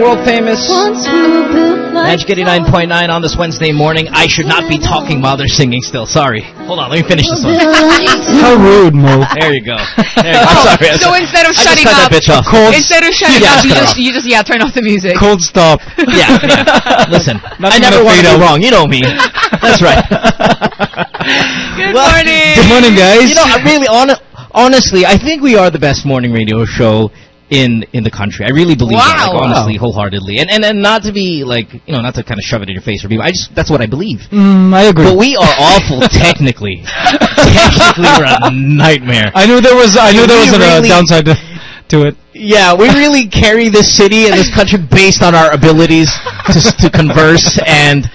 world famous Magic 89.9 on this Wednesday morning. I should not be talking while they're singing still. Sorry. Hold on, let me finish this one. How rude, Mo. There you go. There you go. I'm sorry. So instead of I just shutting cut up, that bitch off. Cold, instead of shutting Yeah, up, you just you just yeah turn off the music. cold stop. Yeah, yeah. Listen, I never but want to be wrong. You know me. That's right. Good Well, morning. Good morning, guys. You know, I really, on, honestly, I think we are the best morning radio show in in the country. I really believe that, like, Wow. honestly, wholeheartedly. And, and and not to be like, you know, not to kind of shove it in your face for people. I just that's what I believe. Mm, I agree. But we are awful technically. technically, we're a nightmare. I knew there was. I knew there was a downside to, to it. Yeah, we really carry this city and this country based on our abilities to, to converse and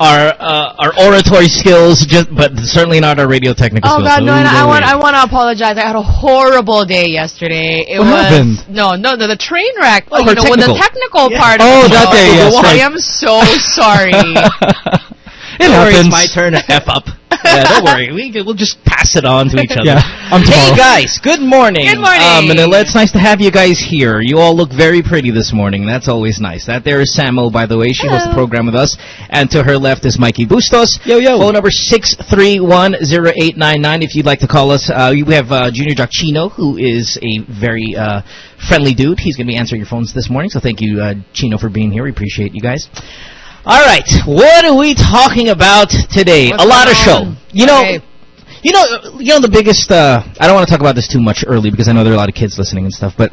our uh, our oratory skills, just but certainly not our radio technical Oh skills. God, So no! And I want. I want to apologize. I had a horrible day yesterday. It What was happened? no, no, no, the train wreck. Oh, you know, when the technical. technical Yeah. part. of Oh, the that show- day, yes, I right. am so sorry. It happens. it's my turn to f up. Yeah, don't worry. We we'll just pass it on to each other. Yeah, on Hey tomorrow. guys, good morning. Good morning. Um, and it's nice to have you guys here. You all look very pretty this morning. That's always nice. That there is Samo, by the way. She hosts the program with us. And to her left is Mikey Bustos. Yo, yo. Phone number 6310899 if you'd like to call us. Uh, we have uh, Junior Giacchino, who is a very uh, friendly dude. He's going to be answering your phones this morning. So thank you, uh, Chino, for being here. We appreciate you guys. All right, what are we talking about today? What's a lot of show. You know, Okay. you know, you know the biggest. Uh, I don't want to talk about this too much early because I know there are a lot of kids listening and stuff. But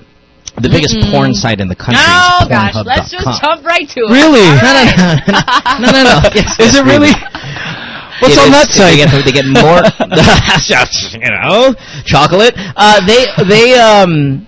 the biggest porn site in the country oh is gosh, let's just jump right to it. Really? No, no, no, no, no, no. no. Yes, Is it really? What's It on is. that They site? get, they get more, you know, chocolate. Uh, they they um.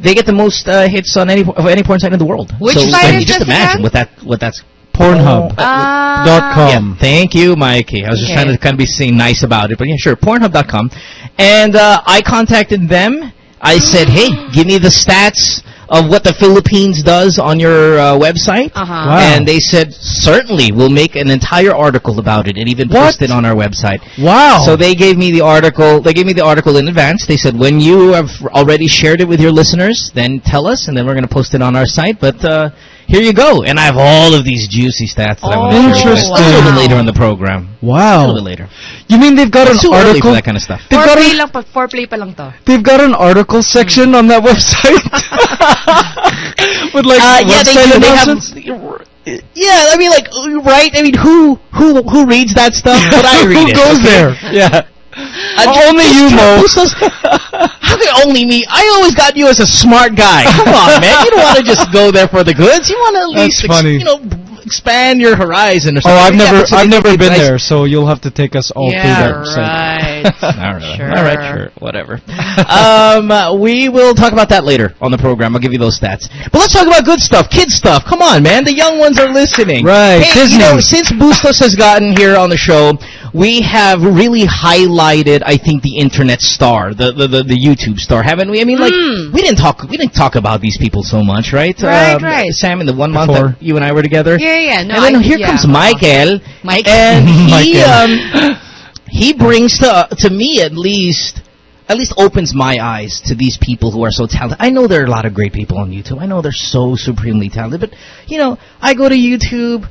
They get the most uh, hits on any of any porn site in the world. Which so, site like, is just this imagine again? what that what that's Pornhub. Ah. dot com. yeah, thank you, Mikey. I was just Okay. trying to kind of be saying nice about it, but yeah, sure. Pornhub.com, and uh, I contacted them. I said, "Hey, give me the stats of what the Philippines does on your uh, website." Uh-huh. Wow. And they said, "Certainly, we'll make an entire article about it and even What? post it on our website." Wow. So they gave me the article. They gave me the article in advance. They said, "When you have already shared it with your listeners, then tell us, and then we're going to post it on our site." But uh, here you go, and I have all of these juicy stats that I want to share with you A little bit later in the program. Wow. A little bit later. You mean they've got It's an article? for that kind of stuff. They've got, Foreplay an, lang pa, foreplay pa lang to. they've got an article section on that website with like Uh, yeah, they website do. They announcements? have. Yeah, I mean, like, right? I mean, who who who reads that stuff? But I read Who it. goes okay? there? Yeah. Uh, Only you, try- Mo. who's How can only me? I always got you as a smart guy. Come on, man. You don't want to just go there for the goods. You want to at least, ex- funny. you know, expand your horizon or Oh, something. I've Yeah, never, but so I've never been advice. there, so you'll have to take us all through yeah, that right. All right, Sure. all right, sure, whatever. um, uh, we will talk about that later on the program. I'll give you those stats. But let's talk about good stuff, kid stuff. Come on, man. The young ones are listening. Right, Hey, Disney. you know, since Bustos has gotten here on the show, we have really highlighted, I think, the internet star, the the, the, the YouTube star, haven't we? I mean, like, Mm. we didn't talk, we didn't talk about these people so much, right? Right, Um, right. Sam, in the one month Before. that you and I were together. Yeah, yeah, no. and then I- here yeah. comes Michael. Mike. And he Michael. um he brings to to me at least at least opens my eyes to these people who are so talented. I know there are a lot of great people on YouTube. I know they're so supremely talented, but you know, I go to YouTube.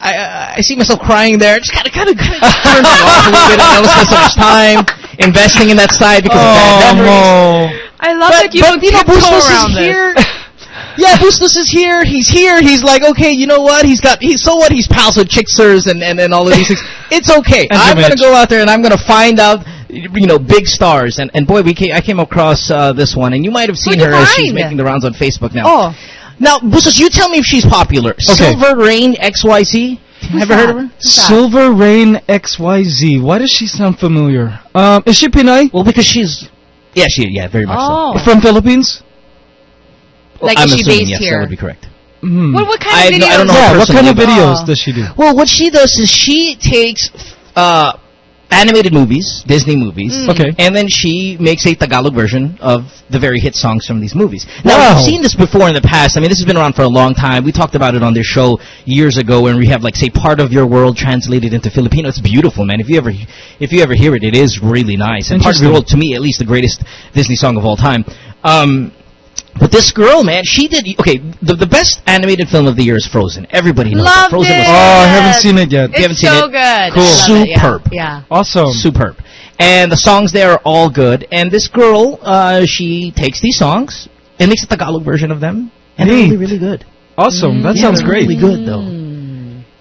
I, I I see myself crying there. Just kind of, kind of, kind of turn me off a little bit. I don't spend so much time investing in that side because of bad memories. Oh, I love But, that you but don't you know, Bustos around is this. here. Yeah, Bustos is here. He's here. He's like, okay, you know what? He's got. He's so what? He's pals with Chicksers and, and and all of these things. It's okay. And I'm Jim gonna go out there and I'm gonna find out. You know, big stars. And and boy, we came, I came across uh, this one, and you might have seen Who'd her as she's making the rounds on Facebook now. Oh, Now, Bustos, you tell me if she's popular. Okay. Silver Rain XYZ. Ever heard of her? Who's that? Silver Rain XYZ. Why does she sound familiar? Um, is she Pinay? Well, because she's. Yeah, she. Yeah, very much Oh. so. From Philippines? Like, I'm is she assuming, based yes, here? that would be correct. Hmm. what, what kind I of have no- videos? I don't know yeah, what kind of videos but- does she do? Well, what she does is she takes uh, animated movies, Disney movies, Mm. Okay. and then she makes a Tagalog version of the very hit songs from these movies. Now, Wow. we've seen this before in the past. I mean, this has been around for a long time. We talked about it on this show years ago when we have, like, say, part of your world translated into Filipino. It's beautiful, man. If you ever, if you ever hear it, it is really nice. And part of your world, to me, at least, the greatest Disney song of all time. Um, But this girl, man, she did okay. The, the best animated film of the year is Frozen. Everybody knows Love that. Frozen it. was Oh, I haven't seen it yet. It's haven't seen so it? good. Cool. I love it, yeah. Superb. Yeah. Awesome. superb. And the songs there are all good. And this girl, uh, she takes these songs and makes a Tagalog version of them. And they're really, really good. Awesome. That Yeah, sounds great. Really good though.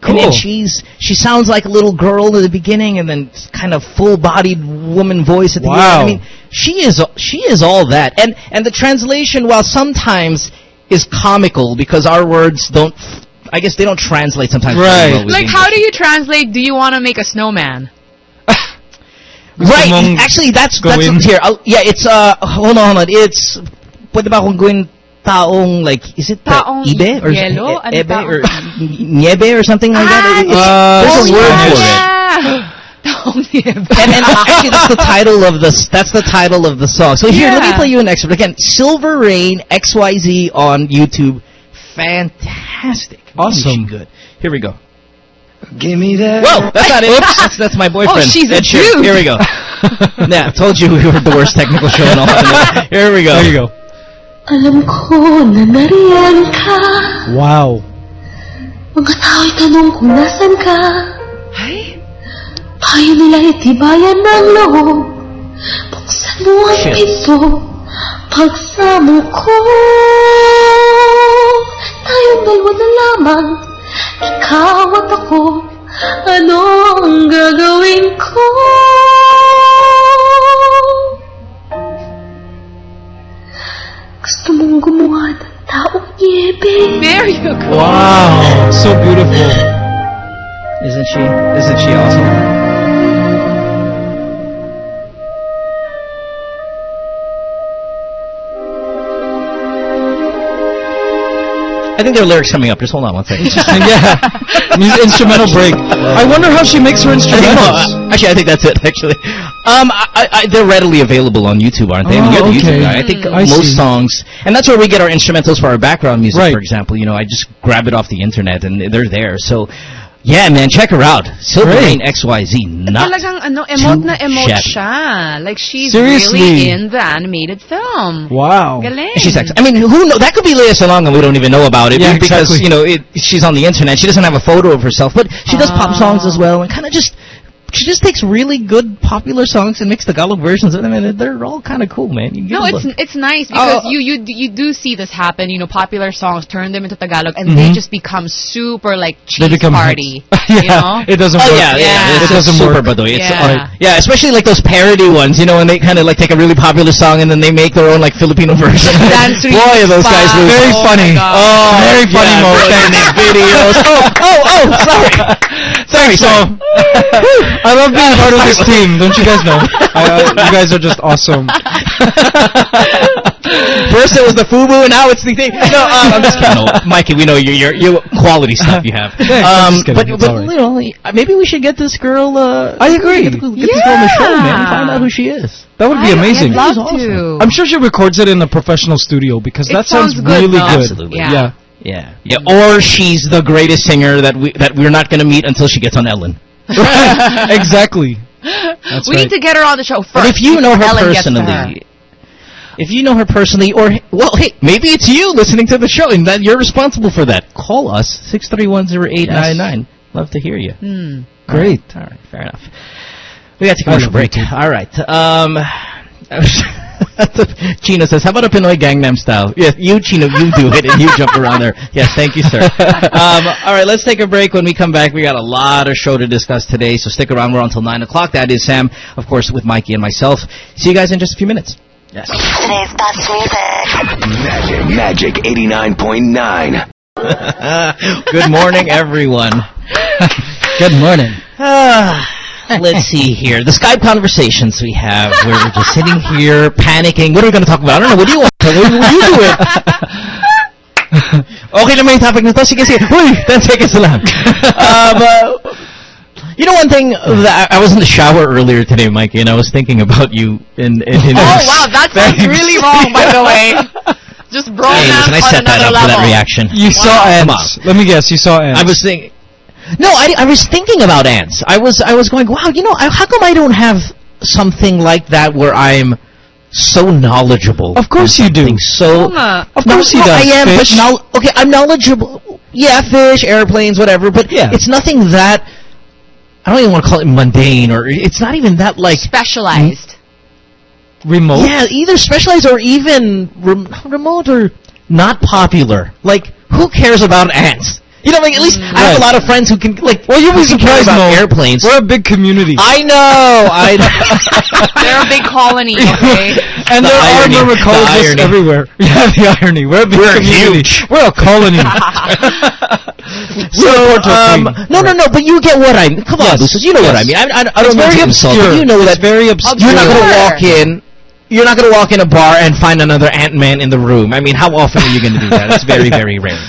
Mm. And then she's she sounds like a little girl in the beginning, and then kind of full-bodied woman voice at the Wow. end. I mean, she is she is all that. And and the translation, while sometimes is comical because our words don't, I guess they don't translate sometimes. Right. well Like, the how do you translate, do you want to make a snowman? Right. Actually, that's that's gawin? here. I'll, yeah, it's uh. Hold on, hold on. It's pwede ba akong gawin taong like is it uh, Taong ibe or yelo? Ano ebe taong- or niebe or something like that? Ah, It- Uh, there's a oh, word for it. Taong niebe. and, and actually, that's the title of the that's the title of the song. So here, let me play you an excerpt again. Silver Rain XYZ on YouTube, fantastic, Awesome. Really good. Here we go. Give me that. Whoa, that's not it. That's, that's my boyfriend. Oh, she's a Ed dude. Here we go. yeah, told you we were the worst technical show in all. of Here we go. There you go. Alam ko na nariyan ka. Wow. Mga tao'y tanong kung nasan ka. Ay, Payo nila'y tibayan ng loob. Buksan mo ang Shit. pinto. Pagsamo ko. Tayong dalawa na lamang. Ikaw at ako. Ano Wow. So beautiful. Isn't she? Isn't she awesome? I think there are lyrics coming up. Just hold on one second. yeah. Instrumental break. I wonder how she makes her instrumentals. actually, I think that's it. Actually, um, I, I, I- they're readily available on YouTube, aren't they? I mean, Oh, you're the okay. YouTube guy. I think I most see. songs, and that's where we get our instrumentals for our background music. Right. For example, you know, I just grab it off the internet, and they're there. So, yeah, man, check her out. Silver Great. Rain XYZ. Not Talagang ano, emote na too emote shabby. siya. Like, she's Seriously. really in the animated film. Wow. Galing. She's sexy. I mean, who know? That could be Lea Salonga. We don't even know about it Yeah, because exactly. you know it, she's on the internet. She doesn't have a photo of herself, but she does pop Ah. songs as well, and kind of just she just takes really good popular songs and makes the Tagalog versions of them, and they're all kind of cool, man. You give No, it's look. it's nice because Oh. you you you do see this happen. You know, popular songs turn them into Tagalog, and they just become super like cheese Mm-hmm. They become party. yeah. You know? It doesn't Oh work. yeah, yeah, Yeah. It's It doesn't super, work. by the way. It's, Yeah. yeah, especially like those parody ones, you know, when they kind of like take a really popular song and then they make their own like Filipino version. Dance Boy, are those guys lose. Very Oh funny. Oh, Very funny yeah, moment. those unique videos. Oh, oh, oh, sorry. Sorry, So. I love being part of this team. Don't you guys know? I, uh, you guys are just awesome. First it was the FUBU, and now it's the thing. No, um, I'm just kidding. No, Mikey, we know your your your quality stuff you have. Thanks, I'm um, just kidding. but but all right. you know, maybe we should get this girl. Uh, I agree. Get, get this girl on the show, man. Yeah. Find out who she is. That would be I- amazing. I'd love That is to. I'm sure she records it in a professional studio because It that sounds, sounds good, really though. good. Absolutely. Yeah. Yeah. Yeah, yeah. Or she's the greatest singer that we that we're not going to meet until she gets on Ellen. exactly. That's we right. need to get her on the show first. But if you know her Ellen gets her. personally, if you know her personally, or well, hey, maybe it's you listening to the show, and that you're responsible for that. Call us six three one zero eight nine nine. Love to hear you. Hmm. Great. All right, fair enough. We got to I commercial love break. you too. All right. Um, Chino says, "How about a Pinoy Gangnam style?" Yes, you, Chino, you do it, and you jump around there. Yes, thank you, sir. Um, all right, let's take a break. When we come back, we got a lot of show to discuss today, so stick around. We're on until nine o'clock. That is Sam, of course, with Mikey and myself. See you guys in just a few minutes. Yes. Today's best music. Magic, Magic 89.9. Good morning, everyone. Good morning. Let's see here. The Skype conversations we have where we're just sitting here panicking. What are we going to talk about? I don't know. What do you want? What do you do it? okay naman yung topic nito. Sige, sige. Uy, 10 seconds lang. Um, uh, you know one thing that I I was in the shower earlier today, Mikey, and I was thinking about you in, in, in Oh wow, that sounds really wrong, by the way. Just Hey, bromance listen, I set that another up for that reaction. You saw Come ants. Let me guess. You saw ants. I was thinking. No, I, I was thinking about ants. I was I was going, wow, you know, I, how come I don't have something like that where I'm so knowledgeable. Of course you do. something So Oo nga. Of No, course he no, does. I am, Fish. but now, okay, I'm knowledgeable. Yeah, fish, airplanes, whatever. But Yeah. it's nothing that I don't even want to call it mundane, or it's not even that like Specialized. Mm-hmm. remote. yeah, either specialized or even rem- remote or not popular. Like, who cares about ants? You know, like at least I have a lot of friends who can like. Well, you'll be who can care surprised, about Mo. airplanes. We're a big community. I know, I know. They're a big colony, okay? and The there irony, are the everywhere. Yeah, the irony. We're a big We're community. huge. We're a colony. So, Puerto um, no, no, no, but you get what I mean. Come on, Yes, you know what I mean. I, I, I don't mean very to insult, but you know It's that very obscure. you're not going to walk in. You're not going to walk in a bar and find another Ant-Man in the room. I mean, how often are you going to do that? It's very, very rare.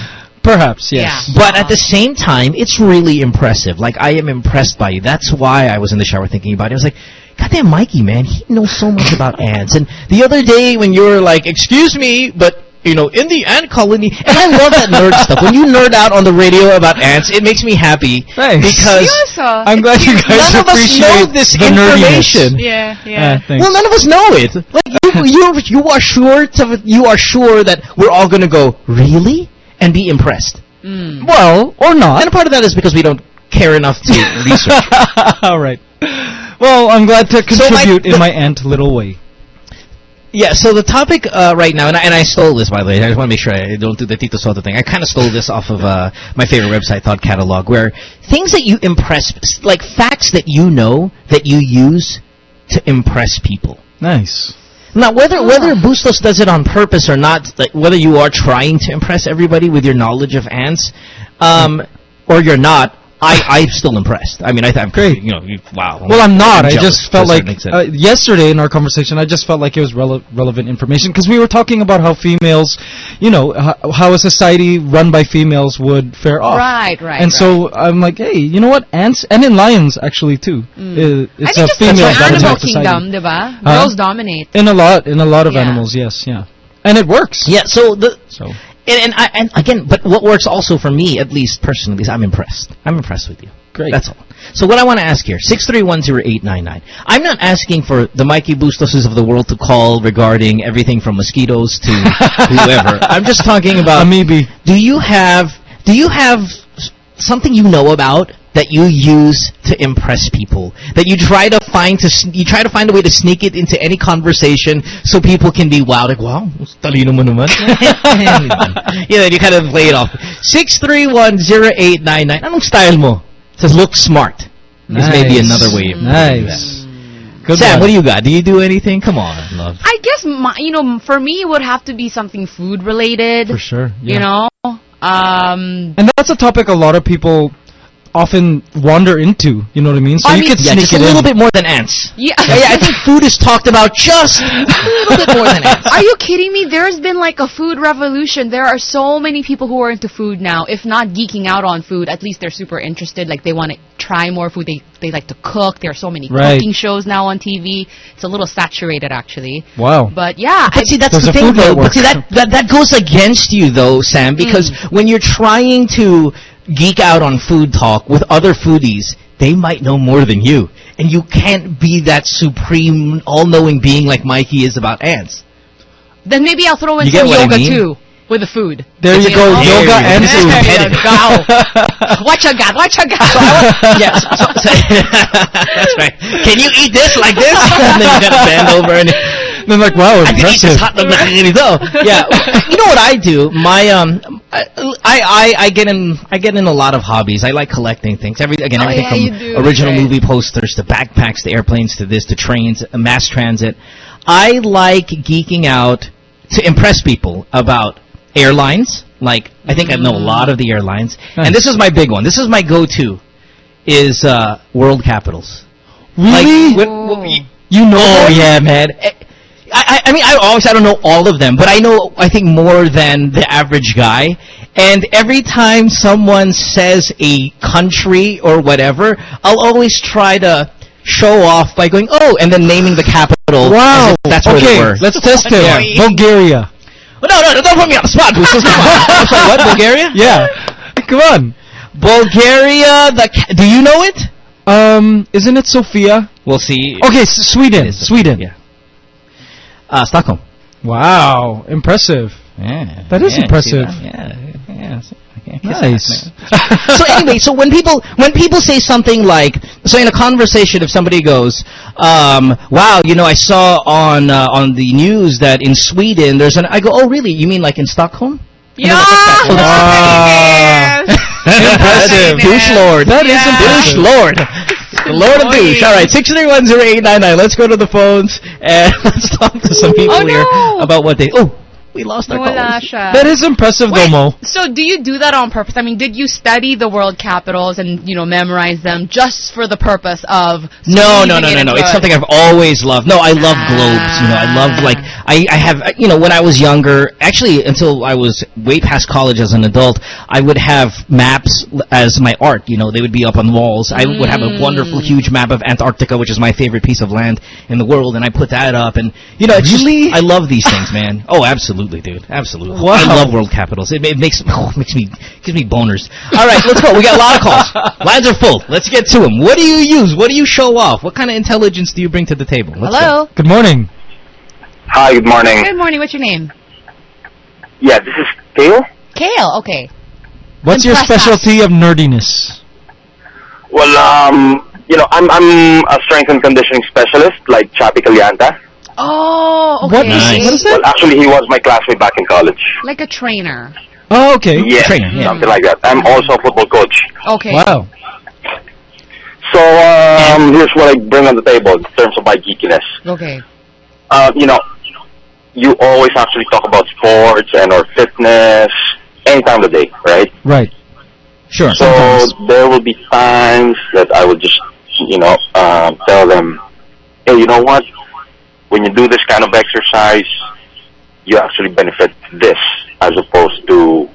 Perhaps, yes. But at the same time, it's really impressive. Like, I am impressed by you. That's why I was in the shower thinking about it. I was like, goddamn Mikey, man, he knows so much about ants. And the other day when you were like, excuse me, but, you know, in the ant colony, and I love that nerd stuff. When you nerd out on the radio about ants, it makes me happy. Thanks. Because Yes, uh, I'm glad you guys none of us appreciate know this the nerdiness. information. Yeah, Yeah, yeah. thanks. Well, none of us know it. Like you, you, you are sure to, you are sure that we're all going to go really and be impressed. well, or not. And a part of that is because we don't care enough to research. All right. Well, I'm glad to So my- contribute in my ant little way. Yeah, so the topic uh, right now, and I, and I stole this by the way. I just want to make sure I don't do the Tito Sotto thing. I kind of stole this off of uh, my favorite website, Thought Catalog, where things that you impress, like facts that you know that you use to impress people. Nice. Now, whether whether Bustos does it on purpose or not, like whether you are trying to impress everybody with your knowledge of ants, um, or you're not, I I'm still impressed. I mean, I I'm Great. You know, you, wow. Well, I'm not. I jealous just felt like uh, yesterday in our conversation, I just felt like it was rele- relevant information because we were talking about how females, you know, how, how a society run by females would fare off. Right, right. And right. so I'm like, hey, you know what? Ants and in lions actually too. Uh, I it's think a just female the animal dominated society. kingdom, diba? Huh? Girls dominate. In a lot, in a lot of Yeah. animals, yes, yeah, and it works. yeah. So the So and and, I, and again, but what works also for me, at least personally, is I'm impressed. I'm impressed with you. Great. That's all. So what I want to ask here, six three one zero eight nine nine. I'm not asking for the Mikey Bustoses of the world to call regarding everything from mosquitoes to whoever. I'm just talking about Amoebae. do you have do you have something you know about that you use to impress people that you try to find to you try to find a way to sneak it into any conversation so people can be wow like wow talino mo naman yeah then you kind of play it off 6310899 anong style mo says look smart is may be another way of putting Nice. that. Good Sam one. what do you got do you do anything come on love I guess, my, you know, for me, it would have to be something food related. For sure. Yeah. You know? Um, And that's a topic a lot of people often wander into. You know what I mean? So I you mean- could yeah sneak just a little in. bit more than ants yeah. yeah, yeah, I think food is talked about just a little bit more than ants. Are you kidding me? There's been like a food revolution. There are so many people who are into food now. If not geeking out on food, at least they're super interested. Like they want to try more food. They they like to cook. There are so many Right. cooking shows now on TV. It's a little saturated actually. Wow. But yeah, But see, that's the thing, though. Network. But see, that, that that goes against you, though, Sam, because mm. when you're trying to geek out on food talk with other foodies, they might know more than you, and you can't be that supreme, all-knowing being like Mikey is about ants. then maybe I'll throw in You some what I yoga mean? too with the food. There you go. know? Yoga There you and go. food. There you go. What you got? What you got? yes, so, so, that's right. Can you eat this like this? and then you gotta bend over and. Then like, wow, I can eat this impressive. hot dog. Yeah, you know what I do? My um, I, I I get in I get in a lot of hobbies. I like collecting things. Every again, Oh, everything yeah, from original Right. movie posters to backpacks to airplanes to this to trains, uh, mass transit. I like geeking out to impress people about airlines. Like I think I know a lot of the airlines, Nice. and this is my big one. This is my go-to. Is uh, world capitals. Really? Like, when- when we- you know? Oh yeah, man. I, I I mean, I always I don't know all of them, but I know I think more than the average guy. And every time someone says a country or whatever, I'll always try to show off by going, "Oh," and then naming the capital. Wow. That's where okay, they were. let's test it. Yeah. Bulgaria. Oh, no, no, no, don't put me on the spot, Bustos. Come on. I'm sorry, what? Bulgaria? Yeah. Come on. Bulgaria. The ca- do you know it? Um, isn't it Sofia? We'll see. Okay, S- Sweden. Sweden. Yeah. Uh, Stockholm. Wow, impressive. Yeah. That is yeah, impressive. that? Yeah. Yeah. see, I can't kiss Nice. that, so anyway, so when people when people say something like, so in a conversation, if somebody goes, um, "Wow, you know, I saw on uh, on the news that in Sweden there's an," I go, "Oh, really? You mean like in Stockholm?" Yeah. Wow. Impressive. Douche Lord. That is Yeah. Douche impressive. Lord. The Lord of douche. All right, six three one zero eight nine nine. Let's go to the phones and let's talk to some people Oh, here no. about what they. Oh, we lost our Wala callers. siya. That is impressive, Wait, Domo. So do you do that on purpose? I mean, did you study the world capitals and, you know, memorize them just for the purpose of No, no, squeezing no, it no, no. into It's something I've always loved. No, I love ah. globes. You know, I love like I, I have. You know, when I was younger, actually until I was way past college as an adult, I would have maps as my art. You know, they would be up on the walls. I would have a mm. wonderful, huge map of Antarctica, which is my favorite piece of land in the world, and I put that up. And you know, it's just- I love these things, man. Oh, absolutely, dude. Absolutely. Wow. I love world capitals. It, it makes oh, makes me gives me boners. All right, let's go. We got a lot of calls. Lines are full. Let's get to them. What do you use? What do you show off? What kind of intelligence do you bring to the table? Let's go. Hello? Good morning. Hi, good morning. Good morning. What's your name? Yeah, this is Kale. Kale. Okay. What's your specialty of nerdiness? Well, um, you know, I'm I'm a strength and conditioning specialist, like Chapi Calianta. Oh, okay. What is, Nice. what is Well, that? actually, he was my classmate back in college. Like a trainer. Oh, okay. Yes, trainer, yeah. something like that. I'm also a football coach. Okay. Wow. So um, here's what I bring on the table in terms of my geekiness. Okay. Uh, you know, you always actually talk about sports and or fitness any time of the day, right? Right. Sure. So there will be times that I would just, you know, um, tell them, hey, you know what? When you do this kind of exercise, you actually benefit this as opposed to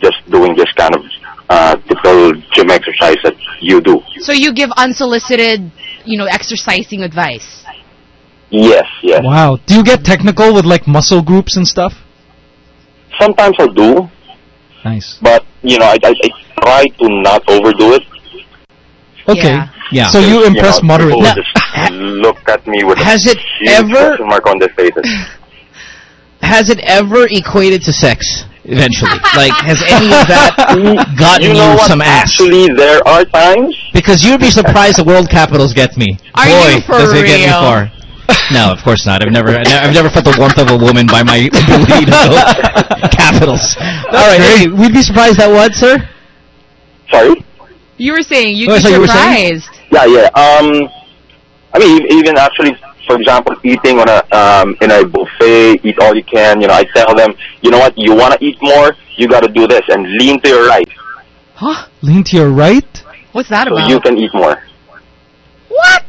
just doing this kind of uh, typical gym exercise that you do. So you give unsolicited, you know, exercising advice. Yes, yes. Wow. Do you get technical with like muscle groups and stuff? Sometimes I do, Nice. but you know, I, I, I try to not overdo it. Okay. Yeah. Yeah. So you Because, impress know, moderately. People just look at me with Has a it huge ever- question mark on their faces. Has it ever equated to sex? Eventually, like has any of that gotten you you, know what? some ass? Actually, there are times. Because you'd be surprised the world capitals get me. Are Boy, you for does it get me far. No, of course not. I've never, I've never felt the warmth of a woman by my ability to go capitals. All right, hey, we'd be surprised at what, sir? Sorry. You were saying you'd Oh, be so you were saying? surprised. Yeah, yeah. Um, I mean, even actually, for example, eating on a um in a buffet, eat all you can. You know, I tell them, you know what? You want to eat more? You got to do this and lean to your right, Huh? Lean to your right? What's that so about? you can eat more. what?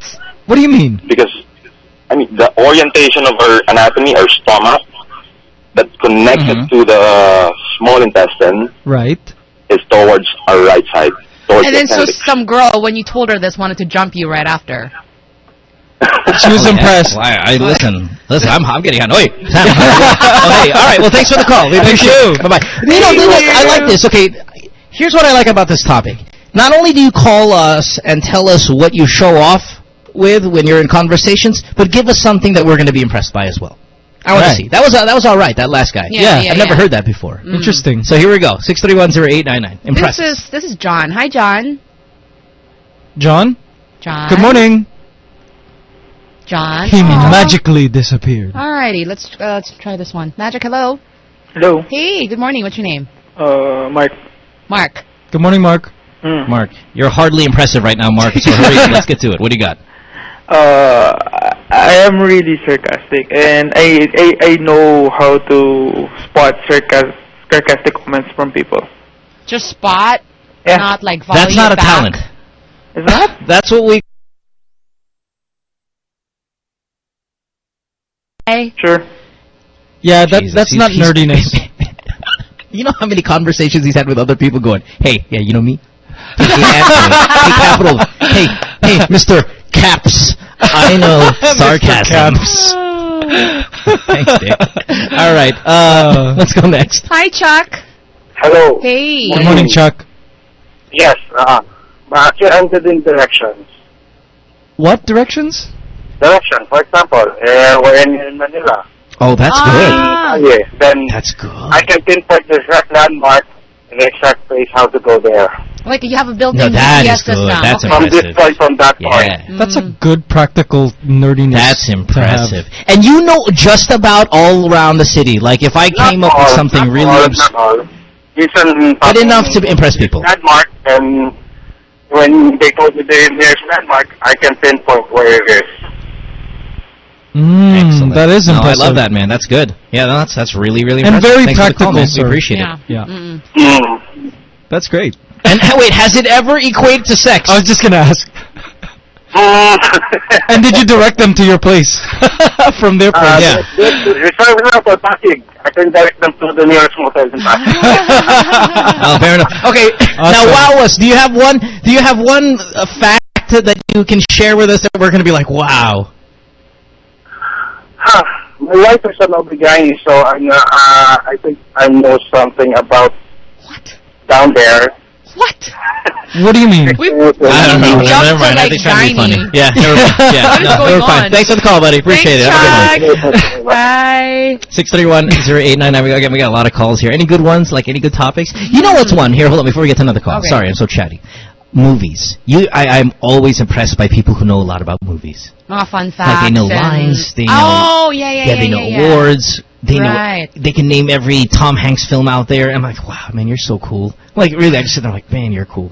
What do you mean? Because, I mean, the orientation of her anatomy, her stomach, that's connected Mhm. to the small intestine, Right. is towards our right side. Towards And the then so some girl, when you told her this, wanted to jump you right after. She was impressed. Well, I, I listen. Listen, I'm, I'm getting annoyed. Sam, okay, all right. Well, thanks for the call. We Thank you. Bye bye. You know, look, I like this. Okay, here's what I like about this topic. Not only do you call us and tell us what you show off with when you're in conversations, but give us something that we're going to be impressed by as well. I want Right. to see. That was uh, that was all right. That last guy. Yeah, Yeah, yeah, I've never yeah. heard that before. Interesting. So here we go. Six three one zero eight nine nine. Impress. This is this is John. Hi, John. John? John. Good morning. John. He Aw. magically disappeared. Alrighty, let's uh, let's try this one. Magic, hello. Hello, Hey, good morning. What's your name? uh, Mark. Mark. Good morning, Mark. Mm. Mark, you're hardly impressive right now, Mark. So hurry, let's get to it. What do you got? Uh, I am really sarcastic, and I I, I know how to spot sarcas- sarcastic comments from people. Just spot, Yeah, not like volley That's not it a back. talent. is that? That's what we Sure. Yeah, that, Jesus, that's he's- not he's- nerdiness. you know how many conversations he's had with other people going, hey, yeah, you know me? Hey, hey, capital. Hey, hey, Mr. Caps. I know sarcasm. Caps. Thanks, Dick. All right, uh, let's go next. Hi, Chuck. Hello. Hey. Good morning, Chuck. Yes. Uh, actually, I'm good in directions. What directions? Direction. For example, uh, we're in, in Manila. Oh, that's Ah. yeah, then That's good. I can pinpoint the exact landmark and the exact place how to go there. Like you have a built-in No, that GPS good. system. That's okay. From this Impressive. point, from that point. Yeah. That's a Mm. good practical nerdiness. That's impressive. And you know just about all around the city. Like if I came Not up with all, something not really all, obs- not all. Listen, but enough to impress people. landmark, and when they told me the nearest landmark, I can pinpoint where it is. Mm, Excellent. that is No, I love that, man. That's good. Yeah, no, that's that's really really And impressive. very Thanks for the call, practical, man. sir. We appreciate Yeah. it. Yeah. Mm. That's great. And wait, has it ever equated to sex? I was just gonna ask. And did you direct them to your place from their place? Uh, Yeah. Reserve na for Pasig. I can direct them to the nearest motel in Pasig. oh, fair enough. Okay, now Awesome. wow us. Do you have one? Do you have one uh, fact that you can share with us that we're going to be like, wow? Huh. My wife is an Obligani, so I, uh, uh, I think I know something about What? down there. What? What do you mean? We, I don't know. We Never to, mind. I like, think trying to be funny. gynae. Yeah, never mind. Yeah, What is no, going we're fine. on? Thanks for the call, buddy. Appreciate Thanks, it. Have a good one. Bye. Six three one zero eight nine nine. We got again, we got a lot of calls here. Any good ones? Like any good topics? You know what's one? Here, hold on. Before we get to another call. Okay. Sorry, I'm so chatty. Movies. You, I, I'm always impressed by people who know a lot about movies. Mga fun facts. Like they know lines. They know. Oh, yeah, yeah, yeah. they know yeah, yeah. awards. They Right. know. They can name every Tom Hanks film out there. I'm like, wow, man, you're so cool. Like really, I just sit there like, man, you're cool.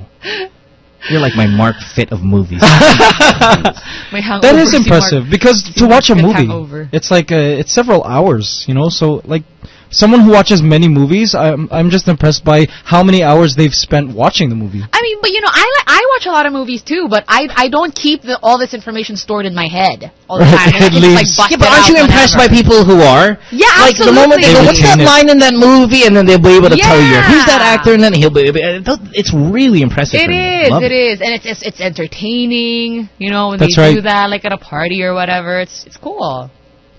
You're like my Mark Fit of movies. My hangover That is si Mark. impressive because to watch a Good movie, hangover. it's like uh, it's several hours, you know. So like someone who watches many movies, I'm I'm just impressed by how many hours they've spent watching the movie. I mean, but you know, I li- I watch a lot of movies too, but I I don't keep the, all this information stored in my head all the time. It It's just, like yeah, but it aren't you impressed whenever. by people who are? Yeah, Like the moment they absolutely. go, "What's that it. line in that movie?" and then they'll be able to tell you, "Who's that actor?" and then he'll be. Uh, it's really impressive. It for me. is, Love it is, and it's it's, it's entertaining. You know, when That's they do that, like at a party or whatever, it's it's cool.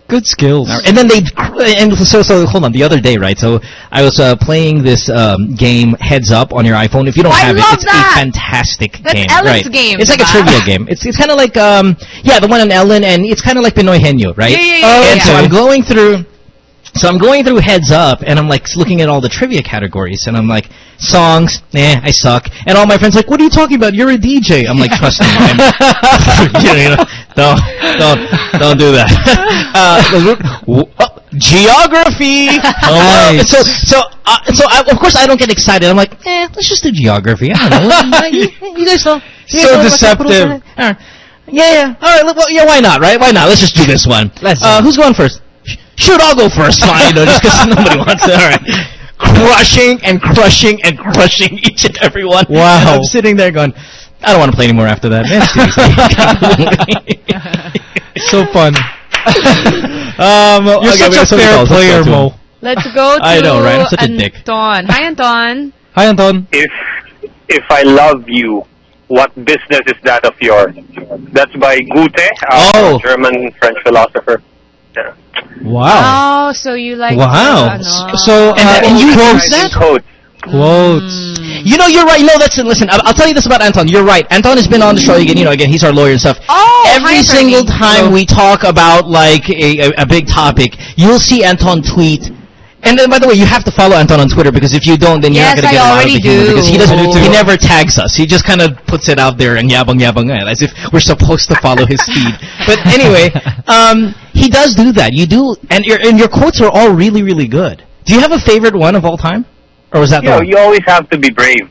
Good skills. And then they and so so hold on the other day right so I was uh, playing this um, game Heads Up on your iPhone. If you don't I have it it's that! a fantastic That's game. Ellen's right. game, it's like a trivia game. It's it's kind of like um yeah the one on Ellen and it's kind of like Pinoy Henyo right? Yeah, yeah, yeah, Oh, and yeah. so I'm going through so I'm going through Heads Up, and I'm like looking at all the trivia categories, and I'm like, songs, eh, I suck. And all my friends like, what are you talking about? You're a DJ. I'm like, trust me, I'm, you know, don't, don't, don't do that. uh, oh, geography. Oh. So, so, uh, so I, of course I don't get excited. I'm like, eh, let's just do geography. I don't know. you, you guys know. You guys So know deceptive. Yeah, yeah. All right. Well, yeah. Why not? Right? Why not? Let's just do this one. Let's Uh, who's going first? Sh- Shoot, I'll go first. Fine, you know, just because nobody wants it. All right. Crushing and crushing and crushing each and every one. Wow. And I'm sitting there going, I don't want to play anymore after that. Man, so fun. um, You're okay, such a fair calls. Let's player, go Mo. Let's go to I know, right? I'm such a dick. Anton. Hi, Anton. Hi, Anton. if if I love you, what business is that of yours? That's by Goethe, a Oh. German French philosopher. Yeah. Wow. Oh, so you like Wow. So, And, uh, and you quotes. use that? Quotes. Quotes. You know, you're right. No, that's listen. I'll, I'll tell you this about Anton. You're right. Anton has been on the show again. You know, again, he's our lawyer and stuff. Oh, Every single Fernie. time we talk about like a, a, a big topic, you'll see Anton tweet. And then, by the way, you have to follow Anton on Twitter because if you don't, then you're Yes, not going to I get him out of the humor do. because he doesn't. I do too. He never tags us. He just kind of puts it out there and yabang yabang eh, as if we're supposed to follow his feed. But anyway, um, he does do that. You do, and your and your quotes are all really really good. Do you have a favorite one of all time, or was that You the know, one? you always have to be brave.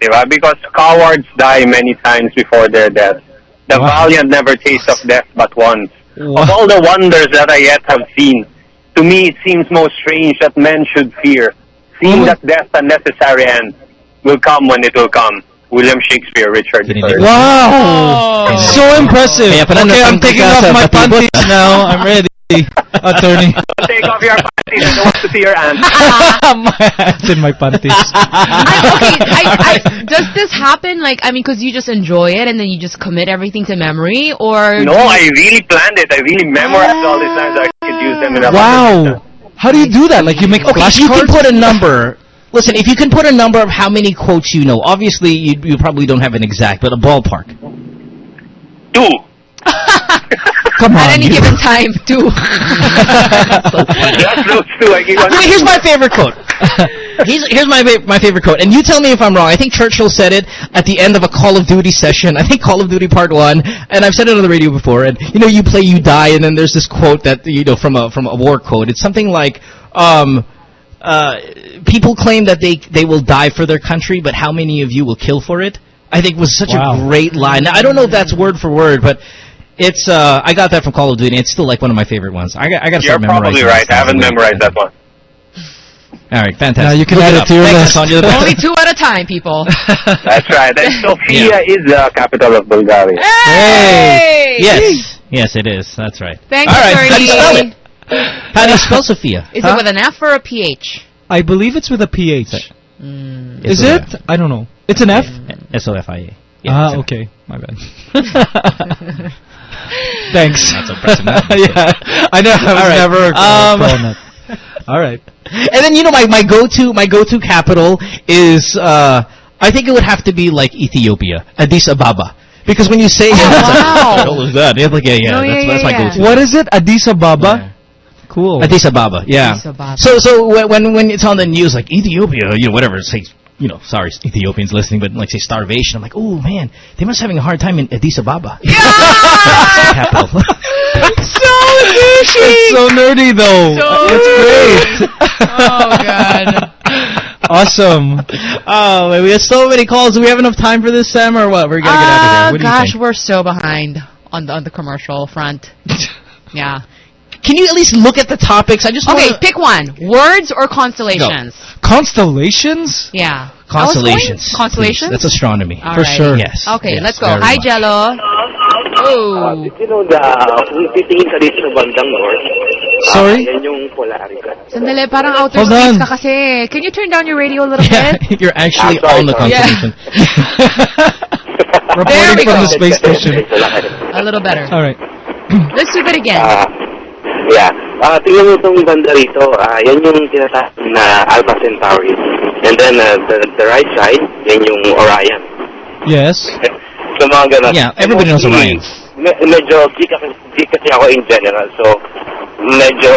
Diba? Because cowards die many times before their death. The Wow. valiant never taste of death but once. Wow. Of all the wonders that I yet have seen, to me it seems most strange that men should fear, seeing Oh. that death a necessary end will come when it will come. William Shakespeare, Richard III. Wow. Oh. So impressive. Kaya pala okay, I'm taking off my patibot. panties now. I'm ready. Attorney. Take off your panties. I don't want to see your aunt. my hands in my panties. I, okay, I, I, does this happen like I mean, because you just enjoy it and then you just commit everything to memory, or No, I really planned it. I really memorized all these lines so I could use them in a wow. How do you do that? Like you make Okay, if you can put a number. Listen, if you can put a number of how many quotes you know, obviously you, you probably don't have an exact, but a ballpark. Two. Come on. At any you- given time, too. That's those two. I give one. Wait, here's my favorite quote. Here's, here's my my favorite quote, and you tell me if I'm wrong. I think Churchill said it at the end of a Call of Duty session. I think Call of Duty Part One, and I've said it on the radio before. And you know, you play, you die, and then there's this quote that you know from a from a war quote. It's something like, um, uh, "People claim that they they will die for their country, but how many of you will kill for it?" I think was such Wow. a great line. Now, I don't know if that's word for word, but. It's uh I got that from Call of Duty. It's still like one of my favorite ones. I got I got to You're probably right. I haven't memorized that one. All right, fantastic. Now you can Look add it up. to your Thank you, list. Sonia. The. Only two at a time, people. That's right. And Sofia Yeah. is the capital of Bulgaria. Hey! Yes, yes, it is. That's right. Thanks, All right, how do you spell it? How do you spell Sophia? Is Huh? it with an F or a PH? I believe it's with a PH. Is it? I don't know. It's an F? S O F I A. ah, okay. My bad. Thanks. Not so pressing that. yeah, I know. I was All right. never Um, calling that. All right. And then you know my my go to my go to capital is uh I think it would have to be like Ethiopia, Addis Ababa. Because when you say it, it's wow. like, what was that? Yeah, like, yeah, yeah, Oh, that's, yeah, that's yeah, my yeah. go to. What is it? Addis Ababa. Cool. Addis Ababa, yeah. Addis Ababa. So so when when when it's on the news like Ethiopia, you know whatever, say you know, sorry Ethiopians listening, but like say starvation, I'm like, oh man, they must be having a hard time in Addis Ababa. capital. so It's so nerdy though. So It's great. Oh, God. awesome. oh, man, we have so many calls. Do we have enough time for this, Sam, or what? We're gonna get out of Uh, here. What do you gosh, think? we're so behind on the, on the commercial front. Yeah. Can you at least look at the topics? I just Okay, wanna- pick one. Words or constellations? Constellations? Yeah. constellations. I was going- Constellations? Please. That's astronomy. Alrighty. sure. Yes. Okay, yes, let's go. Hi, much. Jello. Oh. You know, the, kung titingin ka dito sa bandang north, Sorry? ah, yan yung Polaris. Sandali, parang outer Hold space on. ka kasi. Can you turn down your radio a little Yeah, bit? you're actually Ah, sorry, on the sorry. constellation. There Reporting from go. the space station. A little better. All right. Let's do that again. Ah, yeah. Ah, tingnan mo itong banda rito. Ah, yan yung tinatawag na Alpha Centauri. And then uh, the, the right side, yan yung Orion. Yes. so mga ganun. Yeah, everybody knows Orion. Me- medyo geek, kasi- geek kasi ako in general. So, medyo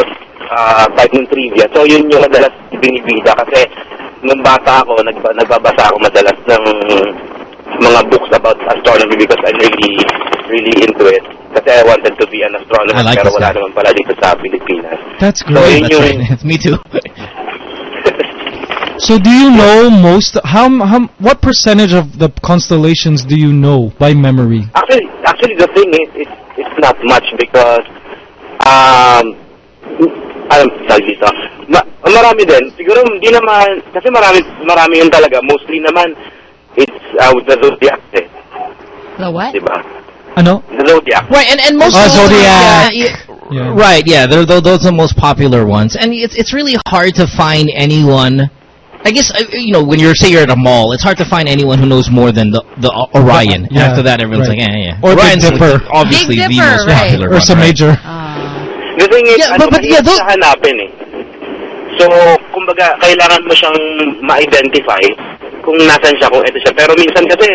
ah type ng trivia. So, yun yung madalas binibida. Kasi, nung bata ako, nagba- nagbabasa ako madalas ng mga books about astronomy because I'm really, really into it. Kasi I wanted to be an astronomer, I like pero wala guy. naman pala dito sa Pilipinas. That's So, great. yun That's yung, right. Me too. So do you know most how how what percentage of the constellations do you know by memory? Actually, actually the thing is, it's, it's not much because, um, alam, tawag dito, ma marami din. Siguro hindi naman, kasi marami, marami yun talaga. Mostly naman, it's uh, with the zodiac eh. The what? Diba? Ano? The zodiac. Right, and, and most Oh, of the time- Zodiac. yeah, yeah, Yeah. Right, yeah, they're, those those are the most popular ones, and it's it's really hard to find anyone. I guess uh, you know when you're say you're at a mall, it's hard to find anyone who knows more than the the O- Orion. Yeah, After that, everyone's right. like, yeah, yeah. Or Big Orion's Dipper. obviously Big the most right. popular Or some? Major. Uh, The thing is, Yeah, ano, but- but yeah, mahirap those- siya hanapin eh. So, kumbaga, kailangan mo siyang ma-identify kung nasan siya, kung ito siya. Pero minsan kasi,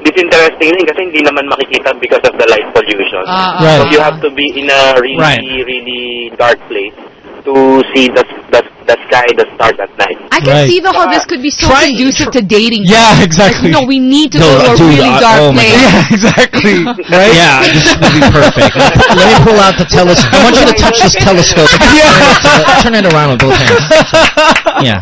disinteresting din kasi hindi naman makikita because of the light pollution. uh, Right. So you have to be in a really, Right. really dark place to see the, the, the sky, the stars at night. I can Right. see though how this could be so Try- conducive to dating. Yeah, exactly. No, we need to No, go to a dude, really uh, dark oh place. Yeah, exactly. Right? Yeah, this would be perfect. Let me pull out the telescope. I want you to touch this telescope. yeah. Turn it around with both hands. Yeah.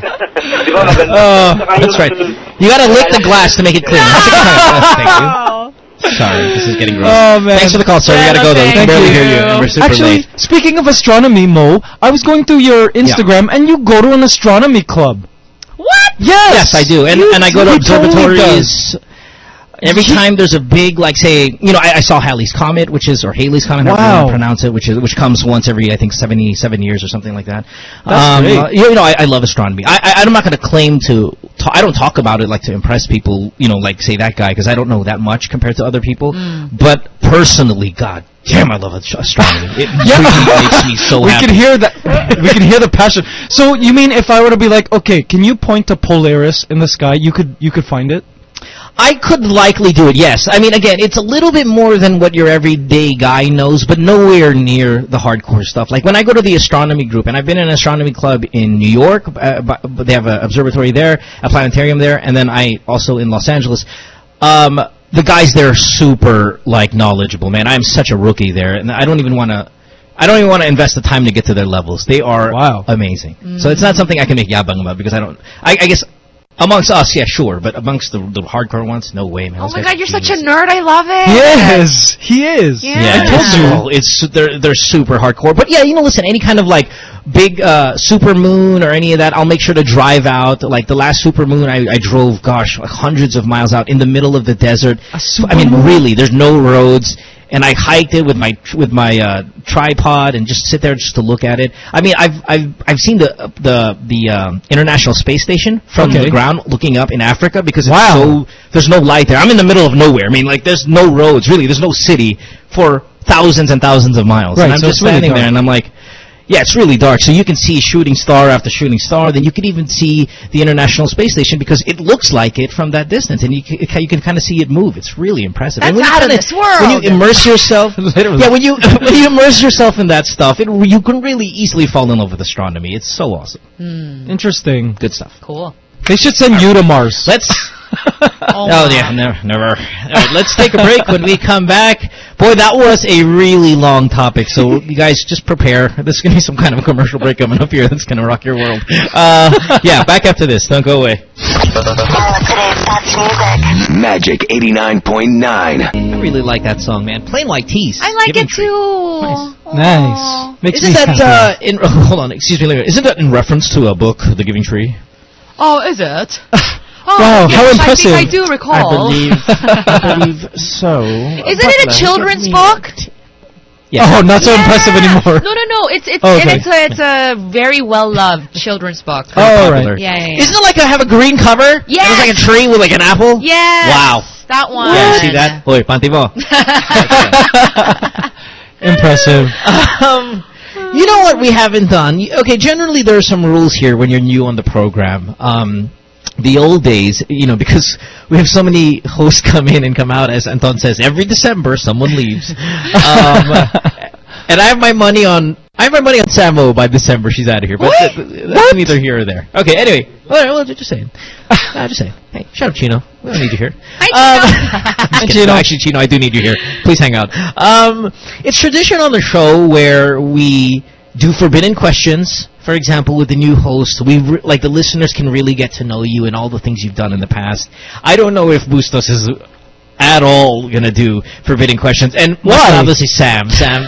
Di ba maganda? Oh, Saka That's right. You gotta lick the glass to make it clean. That's the Thank you. Sorry, this is getting gross. Oh, man. Thanks for the call, sir. we gotta go though. We can Thank barely you. hear you. and We're super Actually, late. speaking of astronomy, Mo, I was going through your Instagram and you go to an astronomy club. What? Yes, Yes, I do, and You- and I go to he totally observatories. Every time there's a big, like, say, you know, I, I saw Halley's Comet, which is, or Haley's Comet, however you Wow. want to pronounce it, which is, which comes once every, I think, 77 years or something like that. That's great. uh, you know, I, I love astronomy. I, I, I'm not going to claim to, I don't talk about it like to impress people, you know, like, say, that guy, because I don't know that much compared to other people. But personally, God damn, I love astronomy. It really makes me so we happy. can hear that. we can hear the passion. So you mean if I were to be like, okay, can you point to Polaris in the sky? You could you could find it. I could likely do it, yes. I mean, again, it's a little bit more than what your everyday guy knows, but nowhere near the hardcore stuff. Like, when I go to the astronomy group, and I've been in an astronomy club in New York, uh, they have an observatory there, a planetarium there, and then I also in Los Angeles. Um, the guys there are super, like, knowledgeable, man. I am such a rookie there, and I don't even want to... I don't even want to invest the time to get to their levels. They are Wow. amazing. So it's not something I can make yabang about because I don't... I, I guess amongst us, yeah, sure, but amongst the, the hardcore ones, no way, man. Oh Those my god, you're such a nerd. I love it. Yes, he is. Yeah. Yeah, I told you. it's they're they're super hardcore. But yeah, you know, listen, any kind of like big uh, super moon or any of that, I'll make sure to drive out. Like the last super moon, I, I drove, gosh, like hundreds of miles out in the middle of the desert. I mean, really, there's no roads. And I hiked it with my with my uh, tripod and just sit there just to look at it. I mean, I've I've I've seen the the the um, International Space Station from Okay. the ground looking up in Africa because it's Wow. so there's no light there. I'm in the middle of nowhere. I mean, like there's no roads really. There's no city for thousands and thousands of miles. Right, and I'm so just it's really standing there and I'm like, yeah, it's really dark. So you can see shooting star after shooting star. Then you can even see the International Space Station because it looks like it from that distance, and you can, you can kind of see it move. It's really impressive. That's when you out of kinda- this world. When you immerse yourself, yeah, when you when you immerse yourself in that stuff, it you can really easily fall in love with astronomy. It's so awesome. Hmm. Interesting. Good stuff. Cool. They should send you to Mars. Let's. Oh, Oh yeah, never, never. All right, let's take a break. When we come back, boy, that was a really long topic. So you guys just prepare. There's gonna be some kind of a commercial break coming up here that's gonna rock your world. Uh, yeah, back after this. Don't go away. More of today's dance music. Magic 89.9. I really like that song, man. Plain White T's. I like Giving it Tree. too. Nice. Makes Isn't me that happy. uh, in? Hold on, excuse me. Isn't that in reference to a book, The Giving Tree? Oh, is it? Oh, Wow, yes, how impressive. I think I do recall. I believe I believe so. Isn't it a children's book? Yeah. Oh, not so Yeah. impressive anymore. No, no, no. It's it's Oh, and okay. it's a it's a very well loved children's book. Oh, all right. Popular. Yeah, yeah, yeah. Isn't it like I have a green cover? Yes. It's like a tree with like an apple. Yes. Wow. That one. Yeah, you see that? Oi, panty mo. Impressive. um, you know what we haven't done? Okay, generally there are some rules here when you're new on the program. Um, the old days, you know, because we have so many hosts come in and come out, as Anton says, every December someone leaves. um, and I have my money on, I have my money on Samo by December. She's out of here. But What? th- th- that's neither here or there. Okay, anyway. All right, well, just saying. Uh, just saying. Hey, shut up, Chino. We don't need you here. Hi, Um, Chino. No, actually, Chino, I do need you here. Please hang out. Um, it's tradition on the show where we do forbidden questions. For example, with the new host, we re- like the listeners can really get to know you and all the things you've done in the past. I don't know if Bustos is at all gonna do forbidden questions, and Why? obviously Sam. Sam.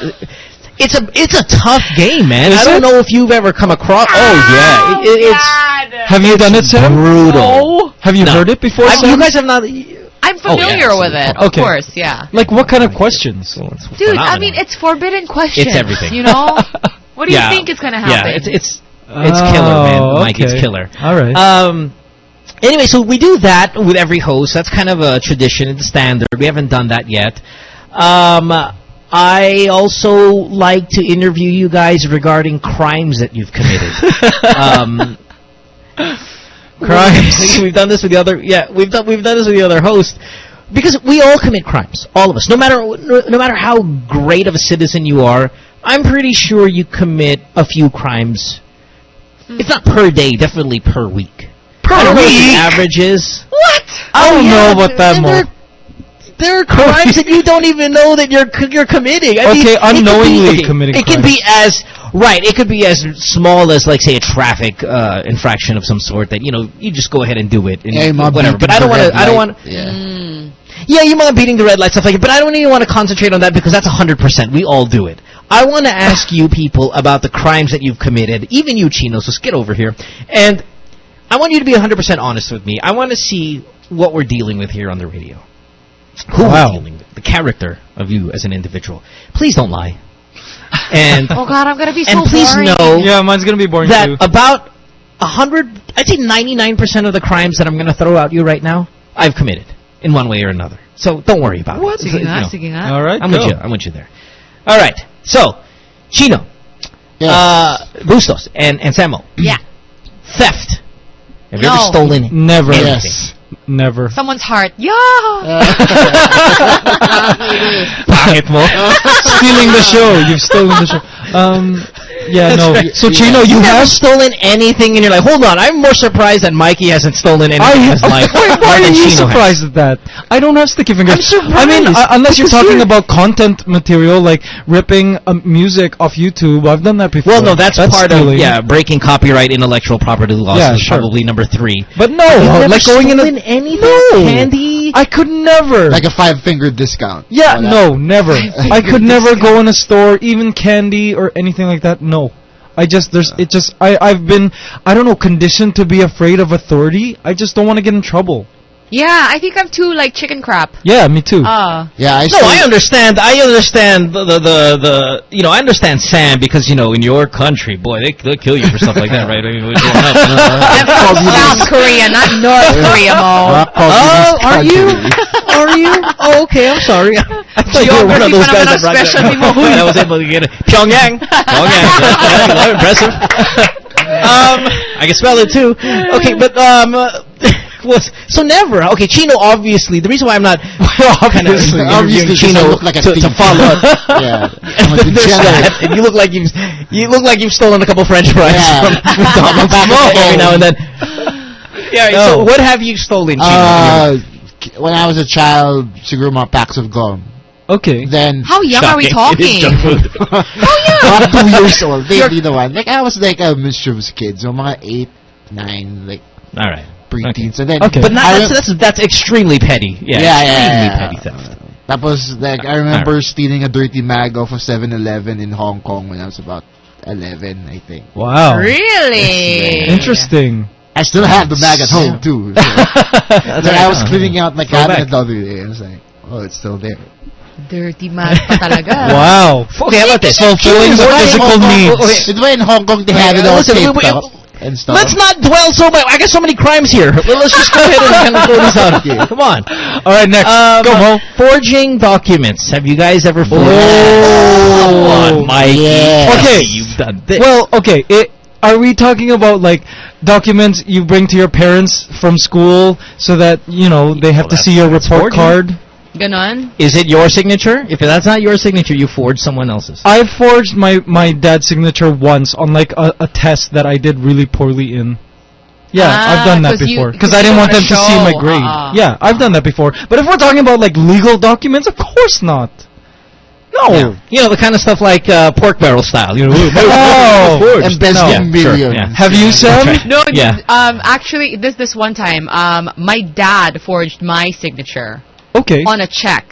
It's a it's a tough game, man. Is I don't it? know if you've ever come across. Oh yeah, it, it, it's oh, Have you done it, Sam? brutal. Have you No. heard it before, Sam? you guys have not. I'm Oh, yeah, familiar with it. absolutely. Of Okay. course, yeah. Like, what kind of questions? Dude, I mean, it's forbidden questions. It's everything. You know? What do Yeah. you think is going to happen? Yeah, it's it's it's killer, man. Oh, Mike, it's killer. All right. Um. Anyway, so we do that with every host. That's kind of a tradition. It's a standard. We haven't done that yet. Um. I also like to interview you guys regarding crimes that you've committed. um, Crimes. we've done this with the other. Yeah, we've done we've done this with the other host because we all commit crimes, all of us. No matter no, no matter how great of a citizen you are, I'm pretty sure you commit a few crimes. If not per day, definitely per week. Per I don't know what week? the average is. what? I don't know about that and more. There, there are crimes that you don't even know that you're you're committing. I Okay, it could be- unknowingly committing It can be as right. It could be as small as like say a traffic uh, infraction of some sort that you know you just go ahead and do it and Yeah, yung mga whatever. But I don't want to. I don't want. Yeah. Yeah, you might be beating the red light stuff like that, but I don't even want to concentrate on that because that's hundred percent. We all do it. I want to ask you people about the crimes that you've committed, even you, Chino. So get over here, and I want you to be hundred percent honest with me. I want to see what we're dealing with here on the radio. Who Wow. we're dealing with, the character of you as an individual. Please don't lie. And Oh, God, I'm going to be so and please boring. know yeah, mine's gonna be boring that too. about a hundred, I'd say ninety-nine percent of the crimes that I'm going to throw out you right now, I've committed in one way or another. So don't worry about What? it. Sige You nga, know. All right, I'm go. with you. I'm with you there. All right. So, Chino, Yes. uh, Bustos, and and Samo, Yeah. theft. Have you ever stolen? Never. anything? yes. never. Someone's heart. Yeah. Pangit mo. Stealing the show. You've stolen the show. Um, yeah, no. So Chino, you You've stolen anything in your life. Hold on, I'm more surprised that Mikey hasn't stolen anything in his life. wait, more why are you Chino has. surprised at that? I don't have sticky fingers. I'm surprised. I mean, uh, unless you're talking you're- about content material like ripping um, music off YouTube, I've done that before. Well, no, that's, part stealing. of yeah breaking copyright intellectual property laws. Yeah, is sure. probably number three. But no, You've like going in a anything, no. candy. I could never. Like a five finger discount. yeah, no, never. I could never go in a store, even candy or anything like that. No. I just there's it just I I've been I don't know conditioned to be afraid of authority. I just don't want to get in trouble. Yeah, I think I'm too like chicken crap. Yeah, me too. Uh, Yeah, I No, I understand. I understand the, the the the you know I understand Sam because you know in your country, boy, they they'll kill you for stuff like that, right? I mean, we're growing up, you know. I'm from South Korea, not North Korea, Mo. Oh, are you? Are you? Oh, okay. I'm sorry. I thought you were one of Geography those guys that ang brought that. I was able to get it. Pyongyang. Pyongyang. Yeah, impressive. Um, I can spell it too. Okay, but um, was so never. Okay, Chino. Obviously, the reason why I'm not kind of Obviously, interviewing Chino look like a to, to thief. follow up. yeah. I'm a There's degenerate. that. And you look like you've you look like you've stolen a couple French fries Yeah. from McDonald's Back at every now and then. Yeah. So Oh. what have you stolen, Chino? Uh, when I was a child, siguro mga packs of gum. Okay. Then, How young are we Shocking. It is talking? junk food. mga two years old. They really the one. Like, I was like a mischievous kid. So, mga eight, nine, like, All right. Preteens. And then, Okay. But not, that's, that's that's extremely petty. Yeah, Yeah, yeah, extremely yeah. petty theft. That was like I remember stealing a dirty mag off of 7-Eleven in Hong Kong when I was about 11, I think. Wow. Really? Interesting. I still have the mag at home too. So. Then I was cleaning out my Throwback. cabinet the other day. and I was like, oh, it's still there. Dirty mag pa talaga. Wow. Okay, how about this? Fulfilling the Why in physical Hong Kong- needs. okay, Why in Hong Kong they have it all listen, taped we- we- up and stuff? Let's not dwell so much. I got so many crimes here. Well, let's just go ahead and kind of throw these out. Okay. Come on. All right, next. Um, Go, Mo. Forging documents. Have you guys ever forged? Oh. Come on, Mikey. Yes. Okay. You've done this. Well, okay. It, are we talking about like documents you bring to your parents from school so that you know they have Well, to see your report forging. card? Ganon? is it your signature? If that's not your signature, you forged someone else's. I forged my my dad's signature once on like a, a test that I did really poorly in. Yeah, Ah, I've done that 'cause you- before Because I didn't want them wanna see my grade. uh-uh. Yeah, I've done that before. But if we're talking about like legal documents, of course not. No. Yeah. You know, the kind of stuff like uh, pork barrel style. You know, Oh. forged. Embezzling Yeah, sure, yeah. Have you, Sam? No, Yeah. um, actually, this this one time, um, my dad forged my signature Okay. on a check,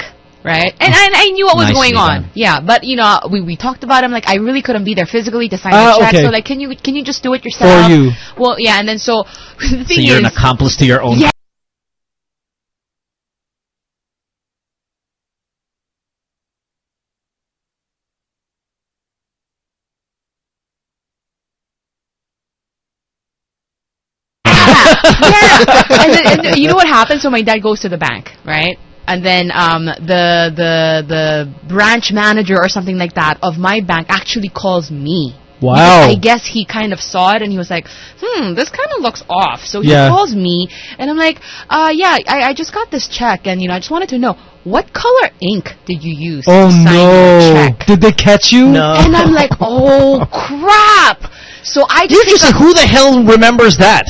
right? And, and I knew what was Nicely going on. done. Yeah, but you know, we we talked about him. Like, I really couldn't be there physically to sign Ah, the check. okay. So like, can you can you just do it yourself? For you. Well, yeah, and then so the thing So you're is, an accomplice to your own. Yeah. yeah. And, then, and you know what happens? So my dad goes to the bank, right? And then um, the the the branch manager or something like that of my bank actually calls me. Wow. Because I guess he kind of saw it and he was like, hmm, this kind of looks off. So he Yeah. calls me and I'm like, uh, yeah, I, I just got this check and, you know, I just wanted to know, what color ink did you use Oh to sign your no! check? Did they catch you? No. And I'm like, oh crap! So I You're just, just like, who the hell remembers that?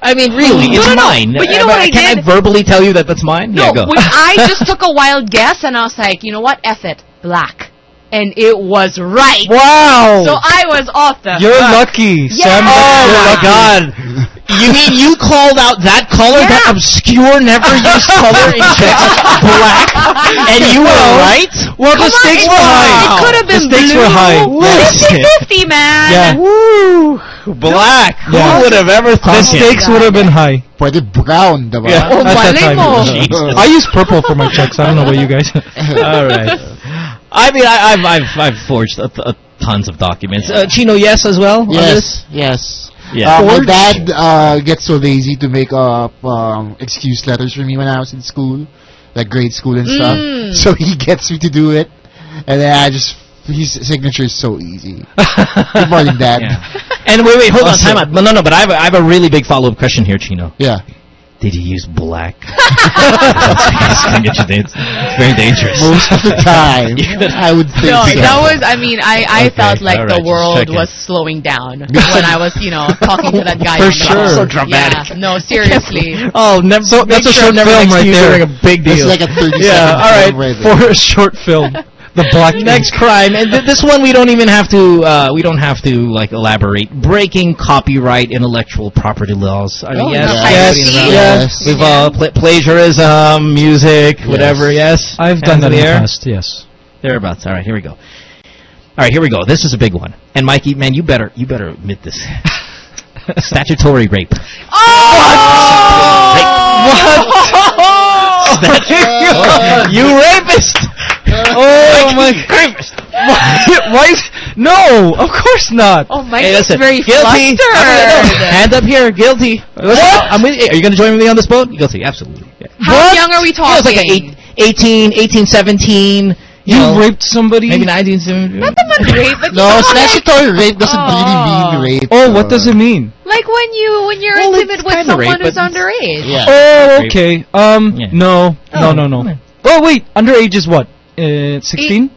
I mean, really, it's no, no. mine. But you know what I Can did? I verbally tell you that that's mine? No, yeah, go. I just took a wild guess and I was like, you know what? F it. Black. And it was right. Wow! So I was off the You're hook. lucky, Yeah. Sam. Oh you're my lucky. god. You mean you called out that color, that obscure, never used color in checks, black, and you were right? Well, the Come on, stakes it, were high. It could have been the stakes blue. were high. Fifty-fifty, man. Yeah. Woo! Black. Yeah. Who would have ever thought? The stakes would have been high. Pwede brown, diba? Yeah. Oh, At that time. I use purple for my checks. I don't know about you guys. All right. I mean, I, I've I've I've forged a, a tons of documents. Uh, Chino, yes, as well. Yes, yes. Yeah. Uh, my dad uh, gets so lazy to make up um, excuse letters for me when I was in school, like grade school and stuff. Mm. So he gets me to do it, and then I just his signature is so easy. Good morning, Dad. Yeah. And wait, wait, hold on, Awesome. time out. No, no, no. But I have a, I have a really big follow up question here, Chino. Yeah. Did you use black? That's gonna get you dan- It's very dangerous. Most of the time, I would think No, so. that was. I mean, I I Okay, felt like all the world was slowing down when I was, you know, talking to that guy. For sure. So dramatic. Yeah, no, seriously. Oh, never. So that's a sure short film right there. a big deal. It's deal. like a 30 Yeah, all right. right. For a short film, the black Next crime, and th- this one we don't even have to. Uh, we don't have to like elaborate. Breaking copyright intellectual property laws. I mean, Oh, yes, Yes, everybody yes. We've all pla- plagiarism, music, whatever. Yes, I've done that in the past. Yes. Thereabouts. All right, here we go. All right, here we go. This is a big one. And Mikey, man, you better you better admit this. Statutory rape. What? you rapist! Oh my rapist! Why? No, of course not. Oh, Mike Hey, is listen, very guilty. flustered. Hand up here, guilty. What? I'm with. Are you going to join me on this boat? Guilty, absolutely. Yeah. How young are we Yeah, talking? it's like a eight, 18, 18, 17. You, You know, raped somebody? maybe 19, 17. Not naman rape, but you No, know, statutory rape doesn't Oh. really mean rape. Oh, what does it mean? Like, like when you when you're Well, intimate it's with someone rape, who's underage. Yeah. Oh, okay. Um, Yeah. no, no, Oh, no, no. yeah. Oh, wait. Underage is what? Uh, 16?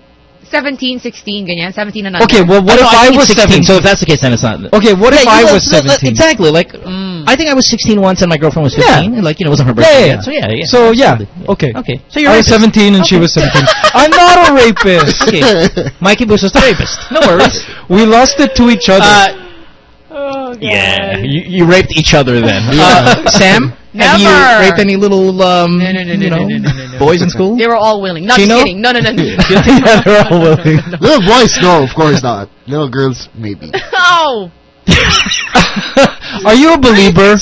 17, 16, ganyan. 17 and under. Okay, well, what I if know, I think was 16, 17? So if that's the case, then it's not. Okay, what if I know, was so, like, 17? Exactly. Like, Mm. I think I was 16 once and my girlfriend was 15. And like, you know, it wasn't her birthday yeah, yet. yeah. So yeah, yeah. So, yeah. absolutely. Okay. Okay. So you're I was 17 and she was 17. I'm not a rapist. Okay. Mikey Bush was the rapist. No worries. We lost it to each other. Uh, yeah. You, you raped each other then. Yeah. Uh, Sam? Have you Never. raped any little, um, No, no, no, you know, no, no, no, no. boys in school? They were all willing. Not Chino? just kidding. No, no, no, no. yeah, they're all willing. Little boys, no, of course not. Little girls, maybe. Oh, Are you a believer?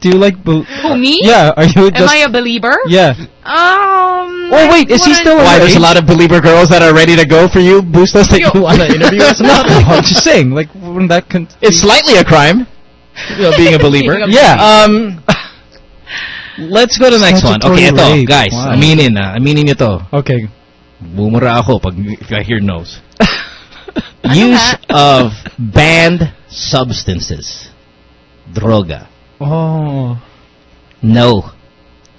Do you like bel- who me? Yeah, are you Am I a believer? Yeah. Um. Oh wait, is he still Why, there's a lot of believer girls that are ready to go for you, Bustos, that you want to interview us? No, I'm just saying, like, wouldn't that con- It's slightly a crime, you know, being a believer. Being a Yeah. Um, let's go to the next one. Okay, ito, guys. Wow. Aminin na. Aminin nyo to. Okay. Bumura ako pag if I hear no's. Use of banned substances. Droga. Oh, No.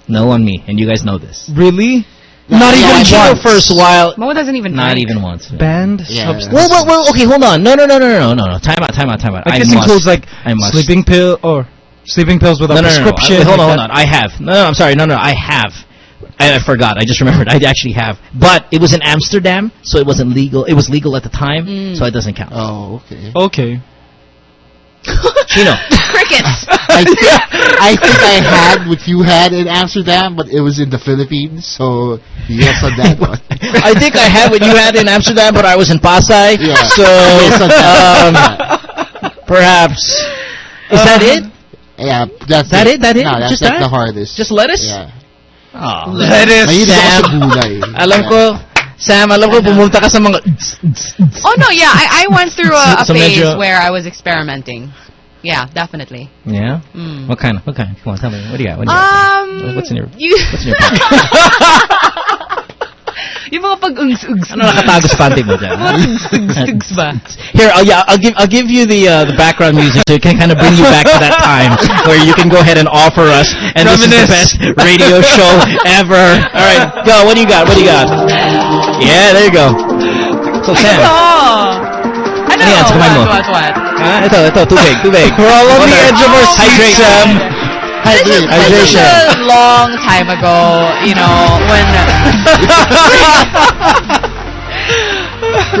No on me. And you guys know this. really? Not Yeah, even Chino once. first while. Mo doesn't even Not drink. even once. Banned Yeah. substance. Well, well, well, okay, hold on. No, no, no, no, no, no, no. Time out, time out, time out. I I guess must. includes like I must. sleeping pill or sleeping pills without no, no, no, no. prescription. I- hold on, hold on. I have. No, no, I'm sorry. No, no, I have. I, I forgot. I just remembered. I actually have. But it was in Amsterdam, so it wasn't legal. It was legal at the time, Mm. so it doesn't count. Oh, okay. Okay. Chino. Crickets. I think I think I had what you had in Amsterdam, but it was in the Philippines, so yes on that one. I think I had what you had in Amsterdam, but I was in Pasay. Yeah. So, Yes on um, perhaps. Is that it? yeah, that's That it? That it? No, that's, Just that's that? the hardest. Just lettuce? yeah. Oh. Lettuce. Mahilig ako sa Sam. Alam ko, Sam, alam ko pumunta ka sa mga... oh no, yeah, I, I went through a, a So phase medyo- where I was experimenting. Yeah, definitely. Yeah? Mm. What kind? What kind? Come on, tell me. What do you got? What do you got? Um, What's in your... you, What's in your pocket? yung mga pag-ungs-ungs. Ano nakatago sa panty mo dyan? Ungs-ungs ba? Here, oh, yeah, I'll give I'll give you the uh, the background music so it can kind of bring you back to that time where you can go ahead and offer us and this is the best radio show ever. All right, go. What do you got? What do you got? Yeah, there you go. So Sam, Ito! Ano? Ano yan? Sa kamay mo? What, what, what? ah, ito, ito, tubig, tubig. We're all on the edge of our seats, Hydrate. Sam. This is, this is a long time ago, you know, when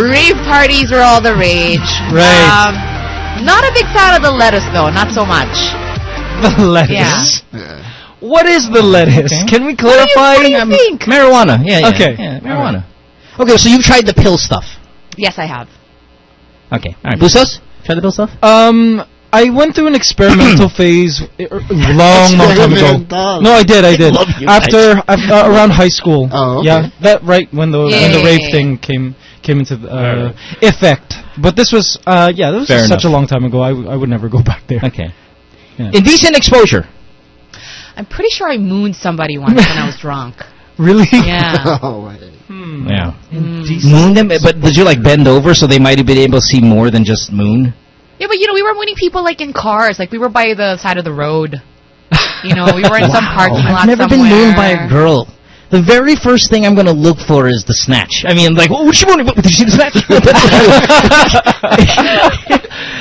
rave parties were all the rage. Right. Um, not a big fan of the lettuce though, not so much. The lettuce. Yeah. Yeah. What is the lettuce? Okay. Can we What do you, clarify? what do you think? Marijuana. Yeah, yeah. Okay. Yeah, marijuana. Okay, so you've tried the pill stuff. Yes, I have. Okay. All right. Bustos? Try the pill stuff? Um, I went through an experimental phase uh, long, long time ago. Experimental. No, I did, I did. love you After, af- uh, around high school. Oh, okay. Yeah, that right when the when the Yeah. rape thing came came into uh, effect. But this was, uh, yeah, this was Fair such a long time ago. I, w- I would never go back there. Okay. Yeah. Indecent exposure. I'm pretty sure I mooned somebody once when I was drunk. Really? Yeah. Oh. Hmm. Yeah. Mm. Moon them, but did you like bend over so they might have been able to see more than just moon? Yeah, but you know, we were mooning people like in cars. Like we were by the side of the road. You know, we were in some parking lot I've never somewhere. been mooned by a girl. The very first thing I'm going to look for is the snatch. I mean, like, oh, what you want? Did you see the snatch?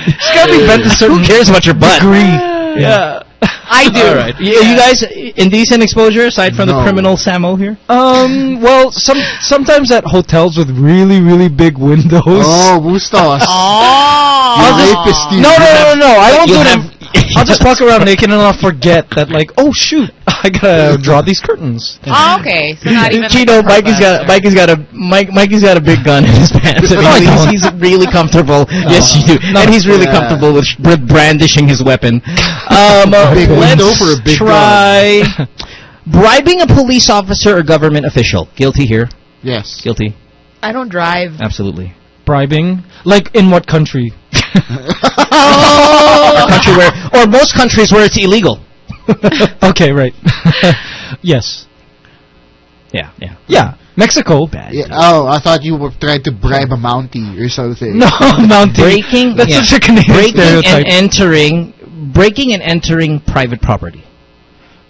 It's got to be bent a certain Who cares about your butt? degree. Yeah. I do. All right. You, you guys indecent exposure aside from the criminal Samo here? Um. Well, some sometimes at hotels with really really big windows. Oh, Bustos. Oh. You're rapist, you. No, no, no, no, no. I won't do have- that. I'll just walk around naked and I'll forget that, like, oh shoot, I gotta draw these curtains. Oh, okay. So not even. Chino, like a Mikey's got purpose Mikey's got a Mike Mikey's got a big gun in his pants. And No, I he's, he's really comfortable. Yes, you do. and he's really Yeah. comfortable with sh- brandishing his weapon. Um, uh, Big let's window for a big try bribing a police officer or government official. Guilty here. Yes. Guilty. I don't drive. Absolutely. Bribing, like in what country? Oh. a country where, or most countries where it's illegal. okay, right. yes. Yeah, yeah. Yeah. Mexico. Bad. Yeah, oh, I thought you were trying to bribe a Mountie or something. No, mountain. Breaking. That's yeah. such a Canadian breaking stereotype. and entering, breaking and entering private property.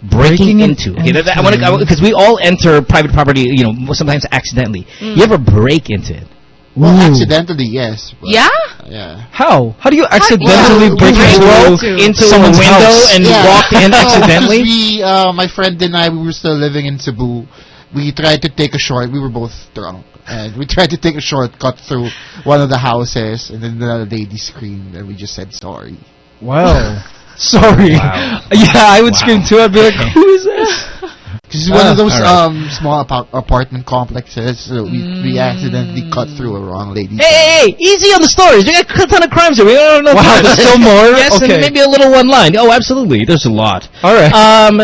Breaking, Breaking and into. Okay, that, that, I want because we all enter private property, you know, sometimes accidentally. Mm. You ever break into it? Well, Ooh. accidentally, yes. but- Yeah? Yeah. How? How do you accidentally Well, break we into broke a- into a someone's window house? and Yeah. walked in No, accidentally. we, uh, my friend and I, we were still living in Cebu. We tried to take a short. We were both drunk, and we tried to take a shortcut through one of the houses, and then the lady screamed, and we just said sorry. Wow. Sorry. Wow. Yeah, I would Wow. scream too. I'd be like, who is this? Because it's one Ah, of those all right. um, small apa- apartment complexes, so we, we accidentally cut through a wrong lady. Hey, hey, hey, easy on the stories. We got a ton of crimes here. We don't know. Wow, there's still more? Yes, Okay. and maybe a little one line. Oh, absolutely. There's a lot. All right. Um,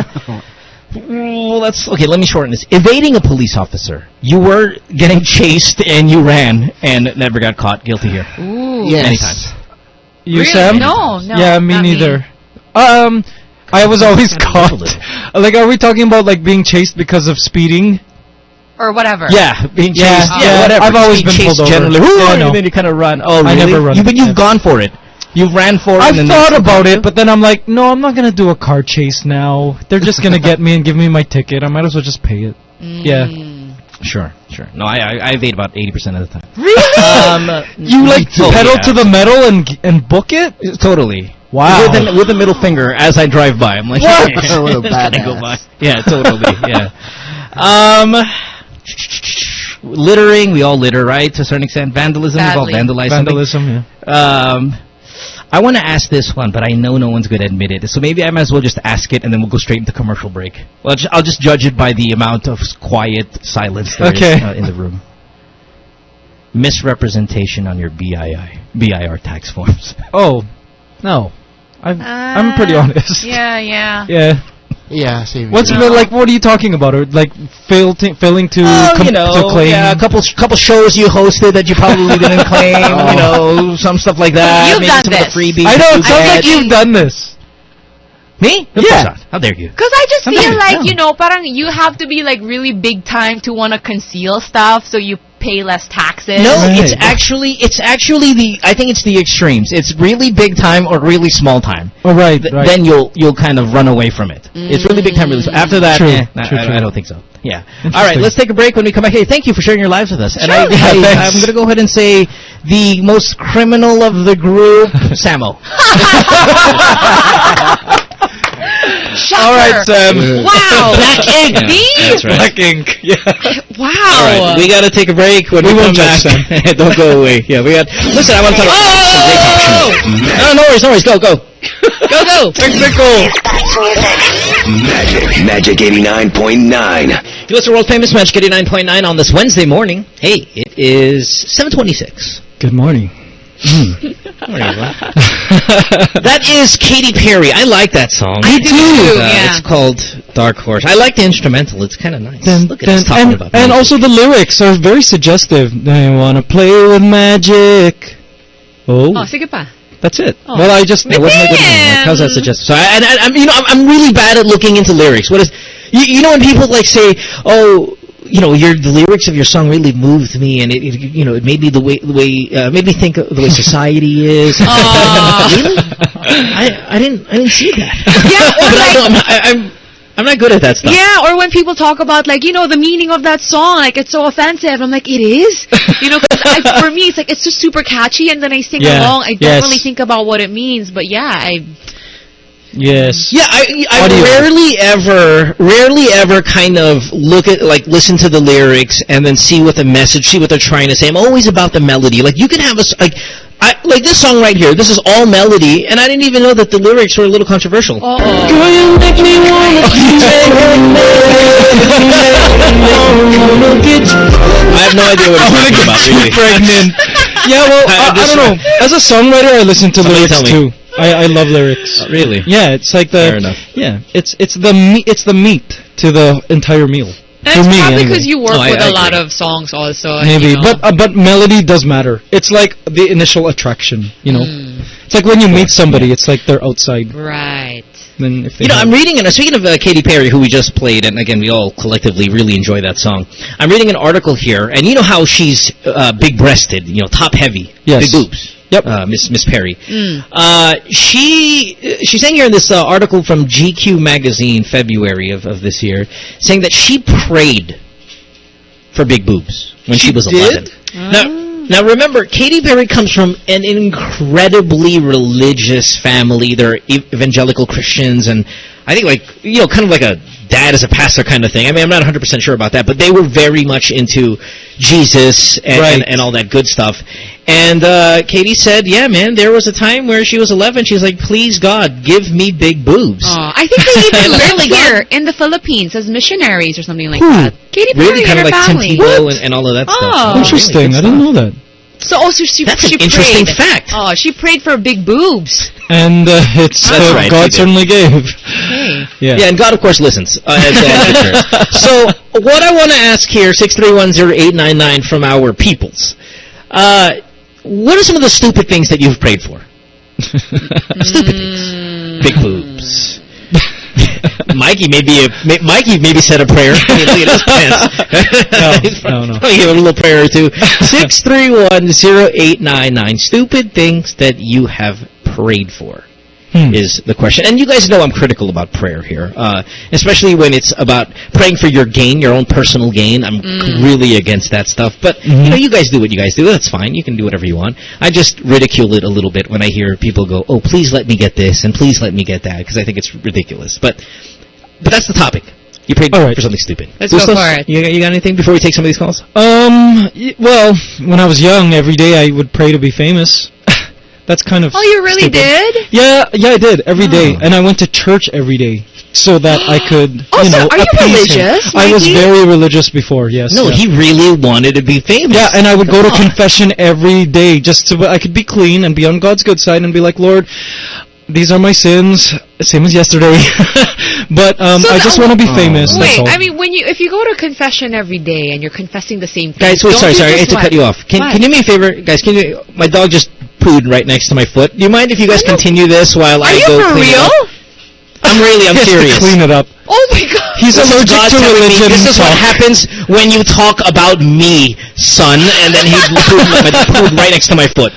well, let's okay. Let me shorten this. Evading a police officer. You were getting chased and you ran and never got caught. Guilty here. Ooh. Yes. Many times. You, Really? Sam? No, no, Yeah, me not me. neither. Um, I was always Kinda caught. Like, are we talking about like being chased because of speeding? Or whatever. Yeah, being Yeah, chased. Yeah, yeah, whatever. I've always being been chased pulled over. generally. Yeah, I know. and then you kind of run. Oh, I really? never run. You, but you've gone for it. You've ran for it. I've and thought about it, but then I'm like, no, I'm not gonna do a car chase now. They're just gonna get me and give me my ticket. I might as well just pay it. Yeah. Sure, sure. No, I I, I evade about eighty percent of the time. Really? Um, You like oh, pedal yeah. to the metal and and book it? Totally. Wow. With the, with the middle finger as I drive by. I'm like, What? Just What a badass. go by. Yeah, totally. yeah. Um, littering. We all litter, right? To a certain extent. Vandalism. We've all Badly. vandalized something. Vandalism, yeah. Um, I want to ask this one, but I know no one's going to admit it. So maybe I might as well just ask it, and then we'll go straight into commercial break. Well, I'll just judge it by the amount of quiet silence there is Okay. uh, in the room. Misrepresentation on your BII, BIR tax forms. Oh, no. I'm I'm pretty Uh, honest. Yeah, yeah. Yeah. Yeah, same. What's here. like? What are you talking about? Or like fail failing to Oh, you know, to claim? yeah, a couple couple shows you hosted that you probably didn't claim, you know, some stuff like that. You've maybe done some of this. the freebies. I know. that It sounds get. like you've done this. me. Of Yeah. not. How dare you? Because I just I'm feel not- like, no. you know, parang you have to be like really big time to want to conceal stuff so you pay less taxes. No, Right. it's actually it's actually the I think it's the extremes. It's really big time or really small time. Oh right, Th- right. Then you'll you'll kind of run away from it. It's really big time, really. small. After that, True, eh, nah, true, I, true. I don't think so. Yeah. All right, let's take a break. When we come back, hey, thank you for sharing your lives with us. And I, yeah, I, I'm going to go ahead and say the most criminal of the group, Samo. Shocker. All right, um, Sam. Wow. Black ink. Yeah, that's right. Black ink. Yeah. Wow. All right, we got to take a break. When we, We come won't back, judge don't go away. Yeah, we got. Listen, I want to talk about some oh! great options. No, no worries, no worries. Go, go, go, go. Mexico. Magic, Magic 89.9. You listen to World Famous Magic 89.9 on this Wednesday morning. Hey, it is 726. Good morning. That is Katy Perry. I like that song. I do too, Uh, yeah. It's called Dark Horse. I like the instrumental. It's kind of nice. Dun, Look at dun, us talking and, about and music. also the lyrics are very suggestive. They want to play with magic. Oh, Oh, sige pa. that's it. Oh. Well, I just It wasn't a good one. Like, how's that suggestive? So, I, and I, I'm, you know, I'm, I'm really bad at looking into lyrics. What is, you, you know, when people like say, "Oh, you know, your the lyrics of your song really moved me, and it, it you know, it made me the way the way uh, made me think of the way society is. really? I I didn't I didn't see that. Yeah, but I like- don't, I'm, not, I, I'm I'm not good at that stuff. Yeah, or when people talk about like you know the meaning of that song, like it's so offensive. I'm like, it is. You know, 'cause I, for me, it's like it's just super catchy, and then I sing along. I don't yes. really think about what it means, but yeah, I Yes. Yeah, I, I Audio. rarely ever, rarely ever kind of look at, like, listen to the lyrics and then see what the message, see what they're trying to say. I'm always about the melody. Like, you can have a, like, I, like this song right here, this is all melody, and I didn't even know that the lyrics were a little controversial. Uh-oh. Girl, you make me wanna I have no idea what it's talking about, really. pregnant. Yeah, well, uh, I- I, I don't know. As a songwriter, I listen to Somebody lyrics too. I, I love lyrics. Really? Yeah, it's like the Fair enough. yeah, it's it's the me- it's the meat to the entire meal. That's For me, probably anyway. because you work No, I- with I a lot of songs also. Maybe, you know. but uh, but melody does matter. It's like the initial attraction, you know. Mm. It's like when you meet somebody, it's like they're outside. right. Then if they You know, have- I'm reading, and speaking of uh, Katy Perry, who we just played, and again, we all collectively really enjoy that song. I'm reading an article here, and you know how she's uh, big-breasted, you know, top-heavy, Yes. big boobs. Yep. Uh, Miss Miss Perry. Mm. Uh, she she's saying here in this uh, article from GQ magazine, February of, of this year, saying that she prayed for big boobs when she, She was did? 11. Now, now remember, Katy Perry comes from an incredibly religious family. They're evangelical Christians, and I think like you know, kind of like a dad as a pastor kind of thing. I mean, I'm not 100 percent sure about that, but they were very much into Jesus and, Right. and, and all that good stuff. And uh, Katy said, "Yeah, man, there was a time where she was 11. She's like, please God, give me big boobs.' Aw, I think they even lived really here in the Philippines as missionaries or something like Who? that. Katy Perry Really, kind and of her like Tim family. Tebow and, and all of that Oh. stuff. Interesting. Really, I good didn't know that. So also she That's she an interesting prayed. fact. Oh, she prayed for big boobs. And uh, it's uh, right, God certainly gave. Okay. Yeah. Yeah, and God, of course, listens. Uh, as so, what I want to ask here, 6310899 from our peoples. Uh, what are some of the stupid things that you've prayed for? stupid things. Big boobs. Mikey maybe a, may, Mikey maybe said a prayer. Look at his pants. No, no, no. Probably gave a little prayer or two. Six three one zero eight nine nine. Stupid things that you have prayed for Hmm. is the question. And you guys know I'm critical about prayer here, uh, especially when it's about praying for your gain, your own personal gain. I'm really against that stuff. But you know, you guys do what you guys do. That's fine. You can do whatever you want. I just ridicule it a little bit when I hear people go, "Oh, please let me get this and please let me get that," because I think it's ridiculous. But but that's the topic. You prayed All right. for something stupid. Let's go for it. You, you got anything before we take some of these calls? Um. y- Well, when I was young, every day I would pray to be famous. That's kind of. Oh, you really stupid. did? Yeah, yeah, I did every day, Oh. and I went to church every day so that I could, Oh, you so know, are you appease him. religious, I was very religious before. Yes. No, yeah. he really wanted to be famous. Yeah, and I would go to on. confession every day just so I could be clean and be on God's good side and be like, Lord, these are my sins, same as yesterday. but um, So I just want to be famous. that's Wait, all. I mean, when you if you go to confession every day and you're confessing the same thing, Guys, wait, don't sorry, you sorry, I had to cut you off. Can, What? can you do me a favor, guys? Can you? My dog just pooed right next to my foot. Do you mind if you guys continue this while I go clean it real? up? I'm really, I'm He has to serious. clean it up. Oh my god! He's This allergic to religion. This is what happens when you talk about me, son. And then he pooed right next to my foot.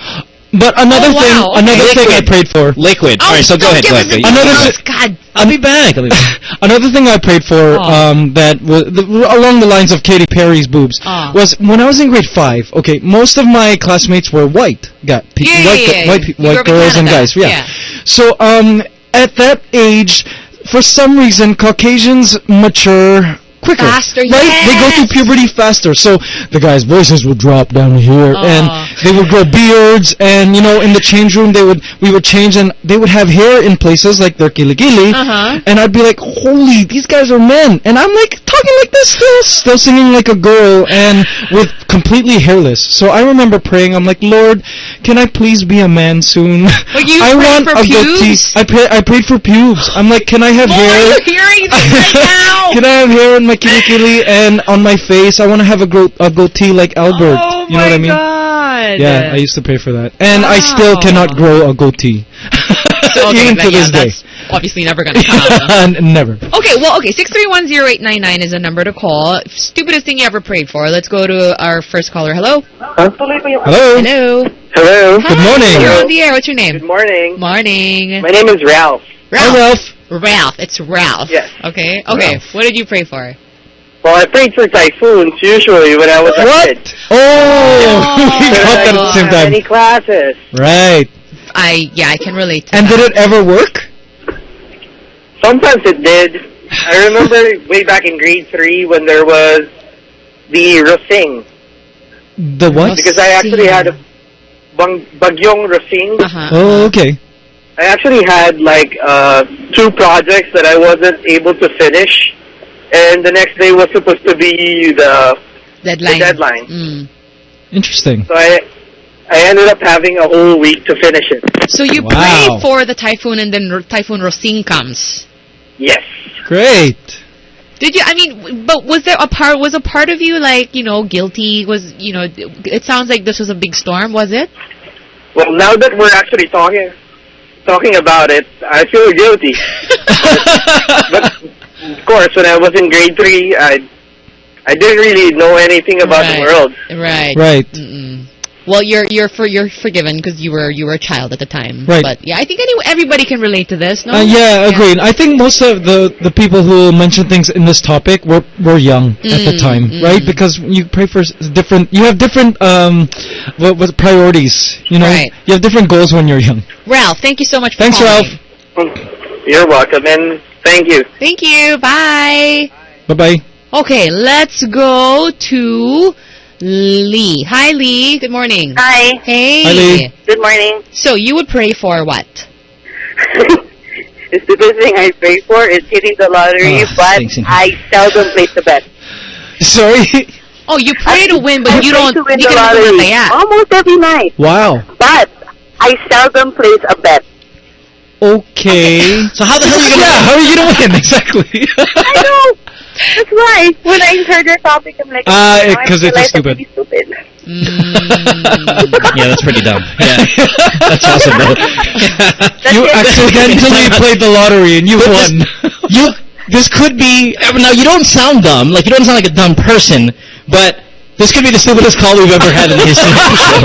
But another Oh, thing, wow, okay. another thing I prayed for. Liquid. Oh, All right, so go ahead. give Go ahead. Another ahead. details. God. I'll be back. I'll be back. Another thing I prayed for, Oh. um, that was the, along the lines of Katy Perry's boobs, Oh. was when I was in grade five. Okay, most of my classmates were white, got pe- Yeah, yeah, white, yeah, yeah. white, pe- white girls and guys. Yeah. Yeah. So, um, at that age, for some reason, Caucasians mature quicker. Faster, right? They go through puberty faster. So the guys' voices would drop down here, Oh. and they would grow beards, and you know, in the change room, they would we would change, and they would have hair in places like their kilikili, Uh-huh. and I'd be like, "Holy, these guys are men!" And I'm like talking like this, still, still singing like a girl, and with completely hairless. So I remember praying. I'm like, Lord, can I please be a man soon? Like, you I want for a goatee. I pray, I prayed for pubes. I'm like, can I have Oh, hair? are you hearing this right now? Can I have hair in my kilikili and on my face? I want to have a, gro- a goatee like Albert. Oh Oh you know my what I mean? god! Yeah, I used to pay for that. And I still cannot grow a goatee. okay, Even to yeah, this day. that's obviously never gonna come. Never. Okay, well, okay, six three one zero eight nine nine is a number to call. Stupidest thing you ever prayed for. Let's go to our first caller. Hello. Hello. Hello. Hello. Good morning. You're on the air. What's your name? Good morning. Morning. My name is Ralph. Ralph. Ralph. Ralph. It's Ralph. Yes. Okay. Okay. Ralph. What did you pray for? Well, I prayed for typhoons usually when I was a What? kid. Oh, we got that at the same time. Any classes? Right. I yeah, I can relate. To And that. did it ever work? Sometimes it did. I remember way back in grade three when there was the Rosing. The what? Because I actually had a bang, bagyong Rosing. Uh-huh. Oh, okay. I actually had like uh, two projects that I wasn't able to finish, and the next day was supposed to be the Deadline. the deadline. Mm. Interesting. So I I ended up having a whole week to finish it. So you Wow. pray for the typhoon, and then typhoon Rosing comes. Yes. Great. Did you? I mean, but was there a part? Was a part of you like you know guilty? Was you know? It sounds like this was a big storm. Was it? Well, now that we're actually talking talking about it, I feel guilty. but of course, when I was in grade three, I I didn't really know anything about the world. Right. Right. Mm-mm. Well, you're you're for you're forgiven because you were you were a child at the time. Right. But yeah, I think any, everybody can relate to this. No. Uh, yeah, agreed. I think most of the, the people who mention things in this topic were were young at the Mm, time, mm. right? Because you pray for different, you have different um, what, what priorities. You know, Right. you have different goals when you're young. Ralph, thank you so much for Thanks, calling. Ralph. You're welcome, and thank you. Thank you. Bye. Bye bye. Okay, let's go to Lee. Hi, Lee. Good morning. Hi. Hey. Hi, Lee. Good morning. So you would pray for what? it's the stupidest thing I pray for is hitting the lottery, Ah, but. I seldom place the bet. Sorry. Oh, you pray to win, but I you don't. to win you the can lottery yeah. almost every night, wow. but I seldom place a bet. Okay. So how the hell are you gonna? yeah, how are you gonna win exactly? I know. That's why when I heard your topic, I'm like, Ah, oh, it- it's realize so I'm really stupid. Mm. Yeah, that's pretty dumb. Yeah, that's awesome. Though. you accidentally played the lottery and you But won. this- you this could be uh, now you don't sound dumb like you don't sound like a dumb person but this could be the stupidest call we've ever had in the history of the show.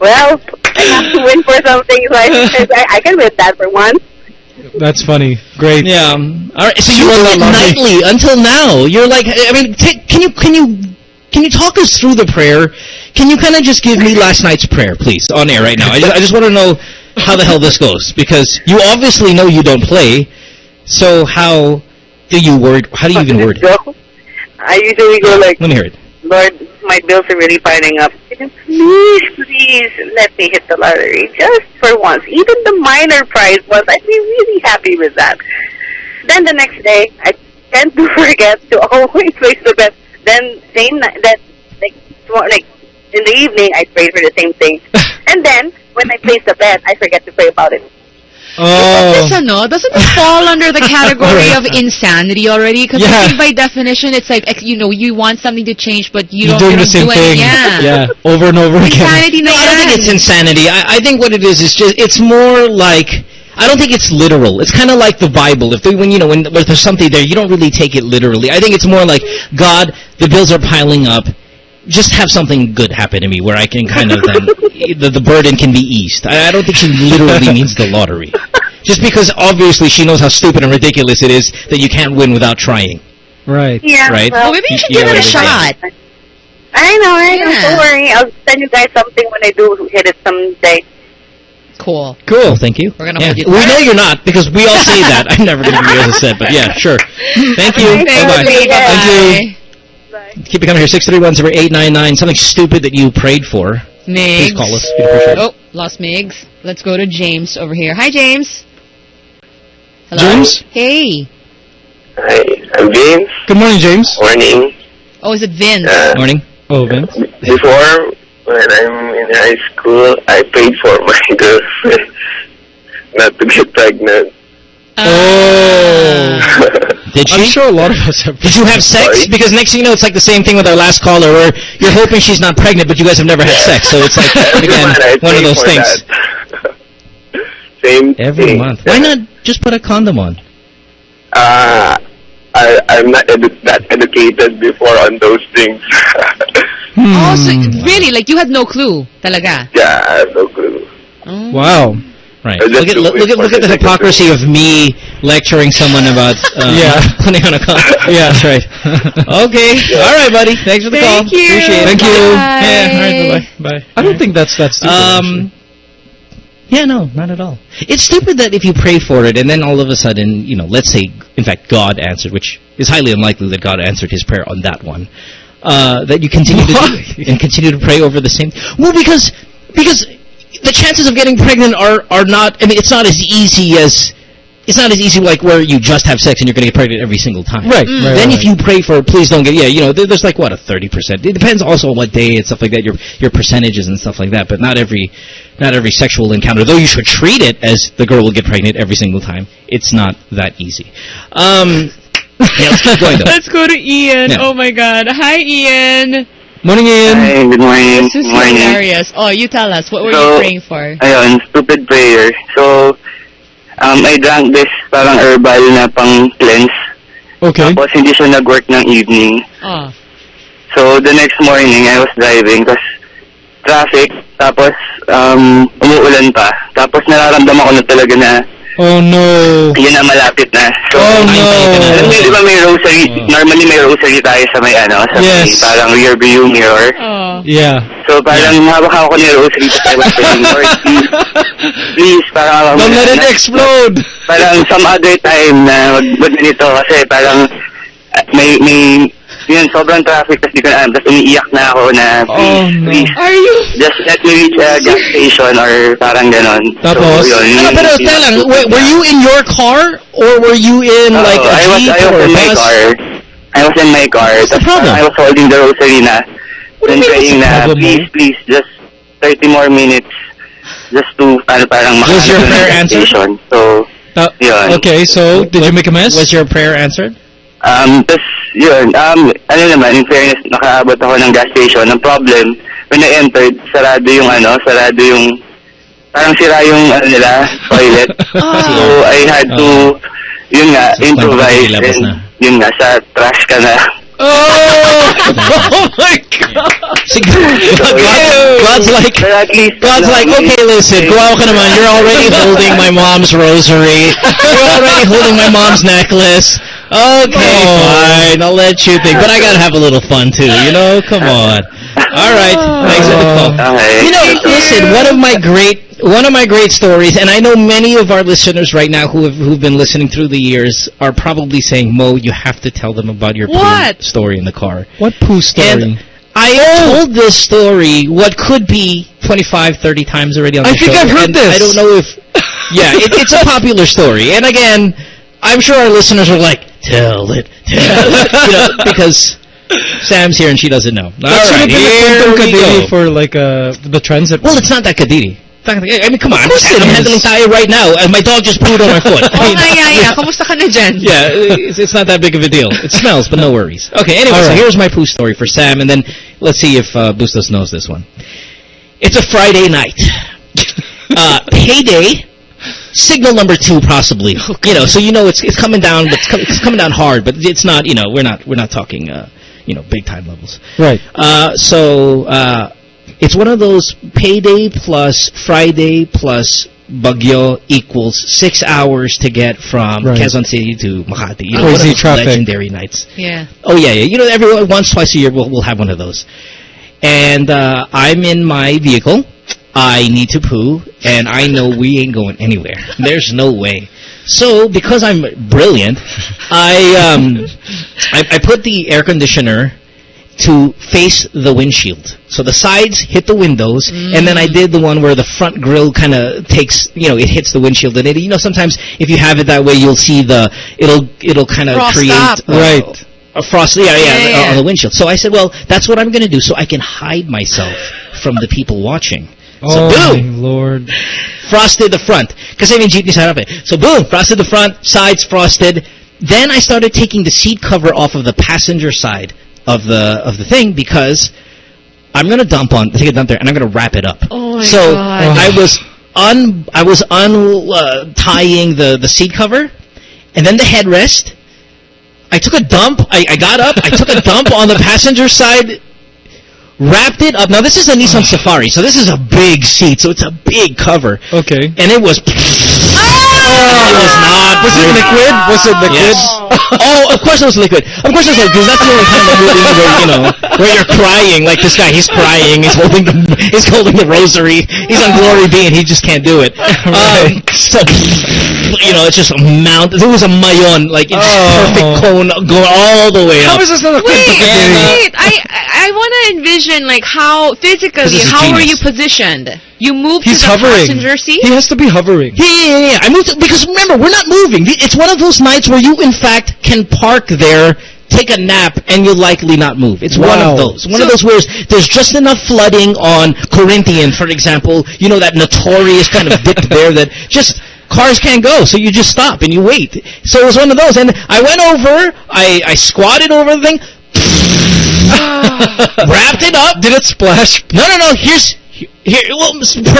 Well, I have to win for something, so I, I, I can win that for once. That's funny. Great. yeah um, all right so you You won do it nightly until now you're like i mean ta can you can you can you talk us through the prayer can you kind of just give me last night's prayer please on air right now i just, I just want to know how the hell this goes because you obviously know you don't play so how do you word how do you even word it So, I usually go like, let me hear it Lord, my bills are really piling up. Please, please let me hit the lottery just for once. Even the minor prize was, I'd be really happy with that. Then the next day, I tend to forget to always place the bet. Then same night, that like tomorrow, like in the evening, I pray for the same thing. and then when I place the bet, I forget to pray about it. This, Oh. ano, doesn't it fall under the category oh. of insanity already? Because Yeah. I think by definition, it's like you know you want something to change, but you You're don't. doing you the don't same do thing. It. Yeah. Yeah. Over and over again. Insanity No, I don't think it's insanity. I, I think what it is is just it's more like I don't think it's literal. It's kind of like the Bible. If they, when you know when, when there's something there, you don't really take it literally. I think it's more like God, the bills are piling up. Just have something good happen to me where I can kind of then the, the burden can be eased. I, I don't think she literally means the lottery. Just because obviously she knows how stupid and ridiculous it is that you can't win without trying. Right. Yeah. Right. Well, Well, maybe you should You give it a what I'm shot. I know, I know. Yeah. Don't worry. I'll send you guys something when I do hit it someday. Cool. Cool. Thank you. We're gonna Yeah. hold you We know you're not because we all say that. I'm never going to be able to say it, but yeah, sure. Thank you. Thank you. Bye bye. Bye. Thank you. Bye. Keep it coming here. Six three one zero eight nine nine. Something stupid that you prayed for. Please call us. We'd appreciate it. Oh, lost Migs. Let's go to James over here. Hi, James. Hello. James? Hey. Hi, I'm James. Good morning, James. Morning. Oh, is it Vince? Uh, Morning. Oh, Vince. Before, when I'm in high school, I paid for my girlfriend not to get pregnant. Oh. Did I'm she? sure a lot of us have. Did you have sex? Sorry? Because next thing you know, it's like the same thing with our last caller, where you're hoping she's not pregnant, but you guys have never had sex. So it's like again one of those things. same Every thing. month. Why not just put a condom on? Uh, I, I'm not edu- that educated before on those things. Oh, so Hmm. really? Like you had no clue, talaga? yeah, I have no clue. Wow. Right. Look at to look, look at look at the the hypocrisy of me lecturing someone about uh, Yeah. putting on a condom. Yeah. That's right. Okay. All right, buddy. Thanks for the Thank call. you. Appreciate it. Thank you. Bye. Yeah. All right. Bye. Bye. I don't think that's that's stupid. Um. Yeah, no, not at all. It's stupid that if you pray for it and then all of a sudden, you know, let's say, in fact, God answered, which is highly unlikely that God answered his prayer on that one, uh, that you continue to and continue to pray over the same. Well, because because the chances of getting pregnant are are not. I mean, it's not as easy as. It's not as easy like where you just have sex and you're going to get pregnant every single time. Right, Mm. right, Then right. if you pray for please don't get yeah, you know, there, there's like what a 30%. It depends also on what day and stuff like that, your your percentages and stuff like that, but not every not every sexual encounter. Though you should treat it as the girl will get pregnant every single time. It's not that easy. Um yeah, let's keep going though. Let's go to Ian. Yeah. Oh my God. Hi, Ian. Morning, Ian. Hi, good morning. This is Good morning. hilarious. Oh, you tell us. What were So, you praying for? Ayun, stupid prayer. So, um, I drank this parang herbal na pang cleanse. Okay. Tapos hindi siya nag-work ng evening. Oh. So, the next morning, I was driving. Tapos, traffic. Tapos, um, umuulan pa. Tapos, nararamdaman ko na talaga na Oh no. yun na malapit na. So, Oh no. alam niyo, di ba may rosary, normally may rosary tayo sa may ano, sa may Yes. parang rear view mirror. Oh. Yeah. So, parang hawak ako ni rosary tapos I was praying, Lord, please, please, parang, Don't let it na- explode. parang some other time na mag, mag ganito kasi parang uh, may, may, yun, sobrang traffic tapos di ko na alam, tapos umiiyak na ako na, please, Oh, no. please, Are you? just let me reach a gas station or parang ganon. Tapos? So, yun, Ah, yun, pero yun, teka lang, wait, were you in your car or were you in Oo, like a I was, jeep I was or a in my bus? car. I was in my car. What's the Tapos problem? I was holding the rosary na. What do you Then mean, what's praying the na, problem, please, Mo? please, just 30 more minutes. Just to, ano, parang Was your makahanap ng prayer gas answered? station. So, Uh, yun. okay, so did you make a mess? Was your prayer answered? Um, tapos, yun, um, ano naman, in fairness, nakaabot ako ng gas station. Ang problem, when I entered, sarado yung, ano, sarado yung, parang sira yung, ano nila, toilet. so, I had to, yun nga, So, improvise. And, na. yun nga, sa trash ka na. Oh! oh my god! See, God, God's like, God's like, okay, listen, guwawa ka naman. You're already holding my mom's rosary. You're already holding my mom's necklace. Okay, oh. fine. I'll let you think. But I gotta have a little fun too, you know? Come on. All right. Thanks for the call. Oh. Okay. You know, listen, one of my great one of my great stories, and I know many of our listeners right now who have who've been listening through the years are probably saying, Mo, you have to tell them about your poo story in the car. What poo story? And I have told this story what could be 25, 30 times already on the I think show. I've heard this. I don't know if... Yeah, it, it's a popular story. And again, I'm sure our listeners are like, tell it, tell it. You know, because Sam's here and she doesn't know. All That right, have been a here we go. for like uh, the transit. Well, it's not that kadiri. I mean, come on. Course it I'm handling tayo right now, and my dog just pooed on my foot. I Oh, mean, yeah, yeah. Kamusta ka na dyan? yeah, it's, it's not that big of a deal. It smells, but no worries. Okay, anyway, All so here's my poo story for Sam, and then let's see if uh, Bustos knows this one. It's a Friday night. uh, payday, signal number two, possibly. You know, so you know it's it's coming down, but it's, com- it's coming down hard, but it's not. You know, we're not we're not talking. Uh, you know, big time levels. Right. Uh, so uh, it's one of those payday plus Friday plus Bagyo equals six hours to get from Right. Quezon City to Makati. You know, Crazy one of those traffic. legendary nights. Yeah. Oh yeah, yeah. You know, every once, twice a year we'll we'll have one of those. And uh, I'm in my vehicle. I need to poo, and I know we ain't going anywhere. There's no way. So because I'm brilliant, I um I, I put the air conditioner to face the windshield. So the sides hit the windows, and then I did the one where the front grill kind of takes, you know, it hits the windshield. And it, you know, sometimes if you have it that way, you'll see the, it'll, it'll kind of create, up. uh, Right. a frost, yeah, yeah, Yeah, yeah, uh, on the windshield. So I said, well, that's what I'm going to do, so I can hide myself from the people watching. So Oh my boom, lord. frosted the front. Kasi may jeepney sa harap eh. So boom, frosted the front, sides frosted. Then I started taking the seat cover off of the passenger side of the of the thing because I'm gonna dump on take a dump there and I'm gonna wrap it up. Oh my so God. I was un I was untying the the seat cover, and then the headrest. I took a dump. I, I got up. I took a dump on the passenger side. Wrapped it up. Now this is a Nissan Safari, so this is a big seat, so it's a big cover. Okay. And it was. It was not. Was it liquid? Was it liquid? Yes. oh, of course it was liquid. Of course it was liquid, because that's the only time of movie where, you know, where you're crying. Like this guy, he's crying, he's holding the, he's holding the rosary, he's on Glory Be, and he just can't do it. Um, so, you know, it's just a mount. It was a mayon, like it's perfect cone going all the way How up. is this not a Wait, wait. I I want to envision like how physically, This is how were you positioned? You moved He's to the hovering. passenger seat. He has to be hovering. Yeah, yeah, yeah, yeah. I moved to, because remember, we're not moving. It's one of those nights where you, in fact, can park there, take a nap, and you'll likely not move. It's one of those. One of those where there's just enough flooding on Corinthian, for example. You know that notorious kind of dip there that just cars can't go, so you just stop and you wait. So it was one of those, and I went over, I, I squatted over the thing, ah. wrapped it up. Did it splash? No, no, no. Here's here. Well,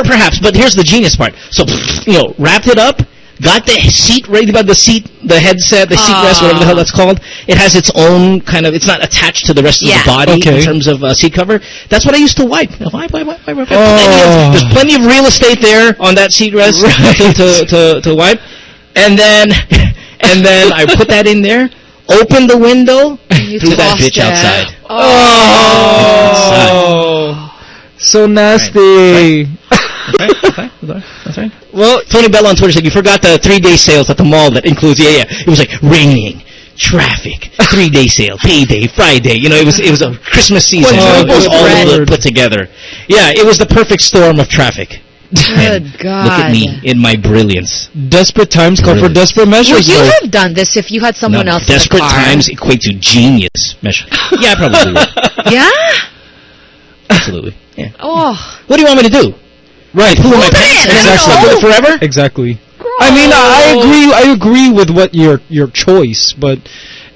perhaps, but here's the genius part. So, you know, wrapped it up. Got the seat ready by the seat, the headset, the seat rest, whatever the hell that's called. It has its own kind of. It's not attached to the rest of the body Okay. in terms of uh, seat cover. That's what I used to wipe. Wipe, wipe, wipe, wipe, wipe. Oh. Plenty of- there's plenty of real estate there on that seat rest to, to, to to wipe, and then and then I put that in there. Opened the window, You threw that bitch it. outside. Oh, so nasty. That's right. That's right. That's right. That's right. Well, Tony Bell on Twitter said you forgot the three-day sales at the mall that includes yeah yeah. It was like raining, traffic, three-day sale, payday, Friday. You know, it was it was a Christmas season. Oh, it was all of it put together. Yeah, it was the perfect storm of traffic. Good God. Look at me in my brilliance. desperate times call for Really? desperate Would measures. you though. have done this if you had someone No, else desperate in the car? times equate to genius measure. Yeah, I probably would. Yeah. Absolutely. Yeah. Oh. What do you want me to do? Right. Pull my Hold pants it. and I stuck with it don't forever? Exactly. I mean, I, I agree. I agree with what your your choice, but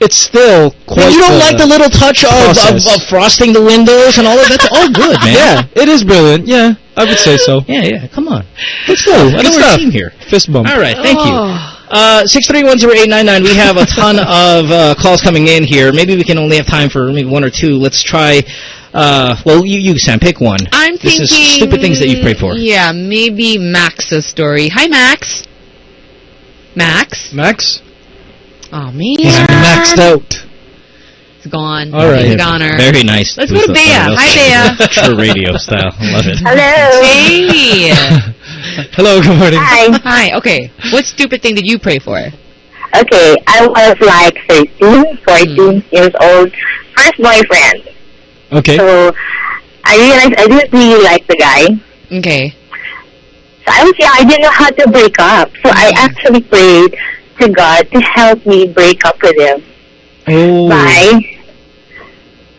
it's still quite. And you don't the like the little touch of, of, of frosting the windows and all of that? That's all good, man. Yeah, it is brilliant. Yeah, I would say so. Yeah, yeah. Come on. Let's go. I Good know we're a stuff. team here. Fist bump. All right. Thank you. Oh. Uh, six three one zero eight nine nine. We have a ton of uh, calls coming in here. Maybe we can only have time for maybe one or two. Let's try. Uh, well, you, you Sam, pick one. I'm this thinking. is stupid things that you've prayed for. Yeah, maybe Max's story. Hi, Max. Max. Max. Oh man. He's maxed out. It's gone. All right. He's goner. Very nice. Let's go to Bea. Hi, Bea. True radio style. Love it. Hello. Hey. Hello. Good morning. Hi. Hi. Okay. What stupid thing did you pray for? Okay, I was like 13, 14 years old. First boyfriend. Okay. So I realized I didn't really like the guy. Okay. So I was young, I didn't know how to break up. So I actually prayed to God to help me break up with him. Oh. By,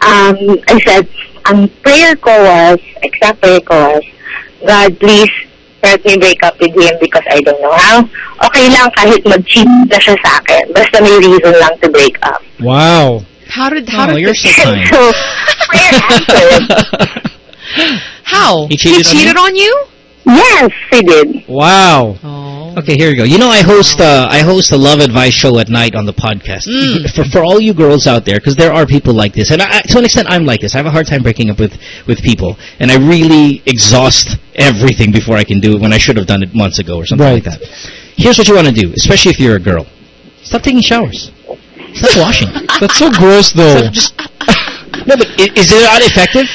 um, I said, ang prayer ko was, exact prayer ko was, God, please help me break up with him because I don't know how. Okay lang kahit mag-cheat na siya sa akin. Basta may reason lang to break up. Wow. How did how Oh, did you're this so kind. so, prayer answered. how He cheated on you? on you? Yes, he did. Wow. Oh. Okay, here we go. You know, I host uh, I host a love advice show at night on the podcast. Mm. For for all you girls out there, because there are people like this, and I, I- to an extent, I'm like this. I have a hard time breaking up with with people, and I really exhaust everything before I can do it when I should have done it months ago or something Right. like that. Here's what you want to do, especially if you're a girl: stop taking showers, stop washing. That's so gross, though. Just no, but i- is it not effective?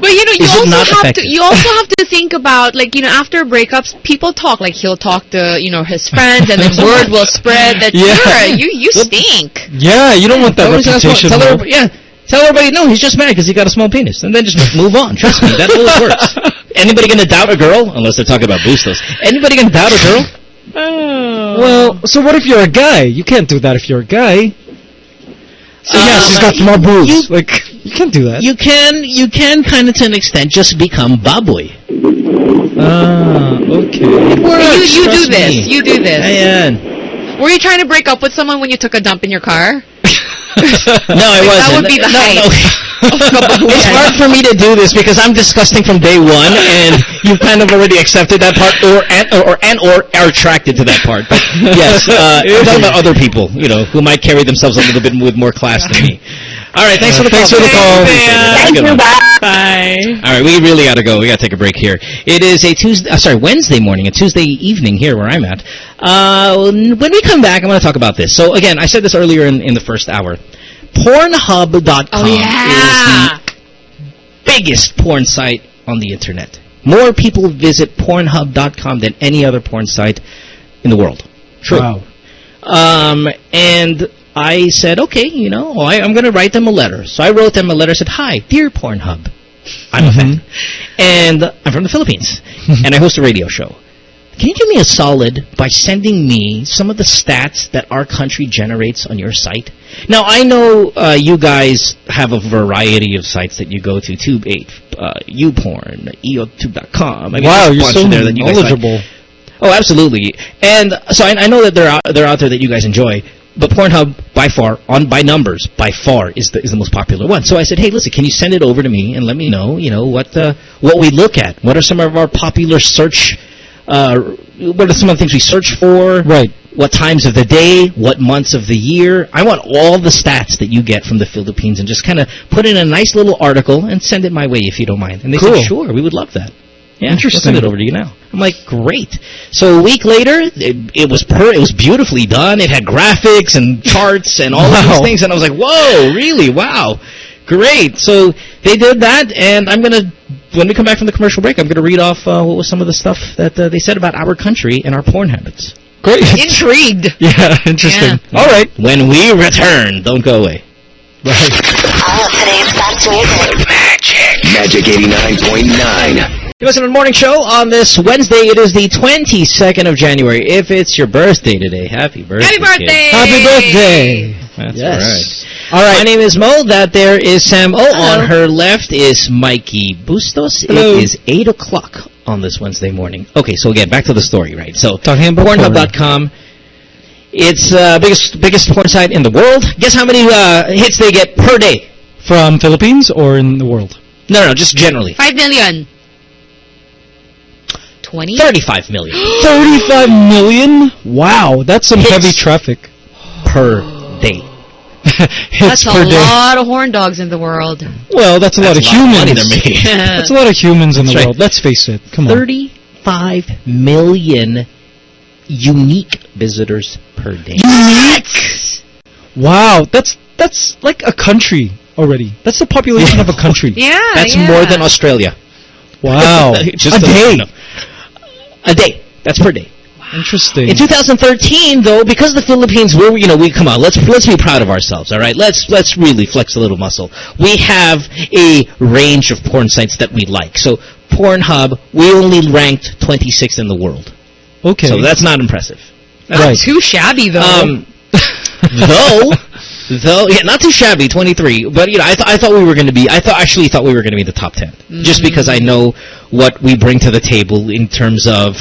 But you know, you Is also not have effective? to you also have to think about like you know after breakups, people talk like he'll talk to you know his friends, and then word will spread that Yeah. you're you you stink. Yeah, you don't want that Tell everybody- reputation. Tell though. everybody, yeah. Tell everybody, no, he's just mad because he got a small penis. And then just move on. Trust me, that always works. Anybody going to doubt a girl? Unless they're talking about Bustos. Anybody going to doubt a girl? Well, so what if you're a guy? You can't do that if you're a guy. So yes, Um, he's got small boobs. you- like you can't do that. You can, you can kind of to an extent just become baboy. Ah, okay. It works. you you do this. me. You do this. Ayan. Were you trying to break up with someone when you took a dump in your car? No, I wasn't. That would be the no, height. no. it's hard for me to do this because I'm disgusting from day one, and you've kind of already accepted that part, or and or, or and or are attracted to that part. But yes, uh, I'm talking about other people, you know, who might carry themselves a little bit with more class than me. All right, thanks for the Thanks call. for the call. Appreciate it. Have a good one. Bye. All right, we really got to go. We got to take a break here. It is a Tuesday, uh, sorry, Wednesday morning, a Tuesday evening here where I'm at. Uh, when we come back, I'm going to talk about this. So again, I said this earlier in, in the first hour. Pornhub.com Oh, yeah. is the biggest porn site on the internet. More people visit Pornhub.com than any other porn site in the world. True. Wow. Um, and I said, okay, you know, I, I'm going to write them a letter. So I wrote them a letter. said, hi, dear Pornhub. I'm a fan. And I'm from the Philippines. and I host a radio show. Can you do me a solid by sending me some of the stats that our country generates on your site? Now, I know uh, you guys have a variety of sites that you go to, Tube8, uh, YouPorn, EOTube.com. I mean, wow, you're so there that you like. knowledgeable. Oh, absolutely. And so I, I know that they're out, they're out there that you guys enjoy. But Pornhub, by far, on by numbers, by far is the is the most popular one. So I said, hey, listen, can you send it over to me and let me know, you know, what the what we look at? What are some of our popular search? Uh, what are some of the things we search for? Right. What times of the day? What months of the year? I want all the stats that you get from the Philippines and just kind of put in a nice little article and send it my way if you don't mind. And they Cool. said, sure, we would love that. Yeah, Interesting. Send it over to you now. I'm like, great. So a week later, it, it was per, it was beautifully done. It had graphics and charts and all of Wow. these things, and I was like, whoa, really? Wow, great. So they did that, and I'm gonna. When we come back from the commercial break, I'm going to read off uh, what was some of the stuff that uh, they said about our country and our porn habits. Great. Intrigued. yeah, interesting. Yeah. All right. When we return, don't go away. All of today's best music. Magic Magic 89.9. You listen to the morning show on this Wednesday. It is the 22nd of January. If it's your birthday today, happy birthday. Happy birthday. kid. Happy birthday. That's Yes. Right. All right. My name is Mo. That there is Sam O. On her left is Mikey Bustos. Hello. It is 8 o'clock on this Wednesday morning. Okay, so again, back to the story, right? So, Talking Pornhub.com. It's uh, biggest biggest porn site in the world. Guess how many uh, hits they get per day? From Philippines or in the world? No, no, just generally. Five million. Twenty. 35 million 35 million? Wow, that's some Hits. heavy traffic. per day. Hits That's per a day. lot of horn dogs in the world. Well, that's a lot of a lot of money humans. they're making. That's a lot of humans in the right. world. Let's face it. Come on. 35 million unique visitors per day. Unique! Wow, that's that's like a country already. That's the population of a country. Yeah. That's yeah. more than Australia. Wow. Just a to day. you. A day. That's per day. Interesting. In 2013, though, because the Philippines, we're you know we come on, let's let's be proud of ourselves, all right? Let's let's really flex a little muscle. We have a range of porn sites that we like. So Pornhub, we only ranked 26th in the world. okay. So that's not impressive. Not Right. too shabby though. Um, though, though, yeah, not too shabby, 23. But you know, I thought I thought we were going to be. I thought actually thought we were going to be in the top 10, just because I know what we bring to the table in terms of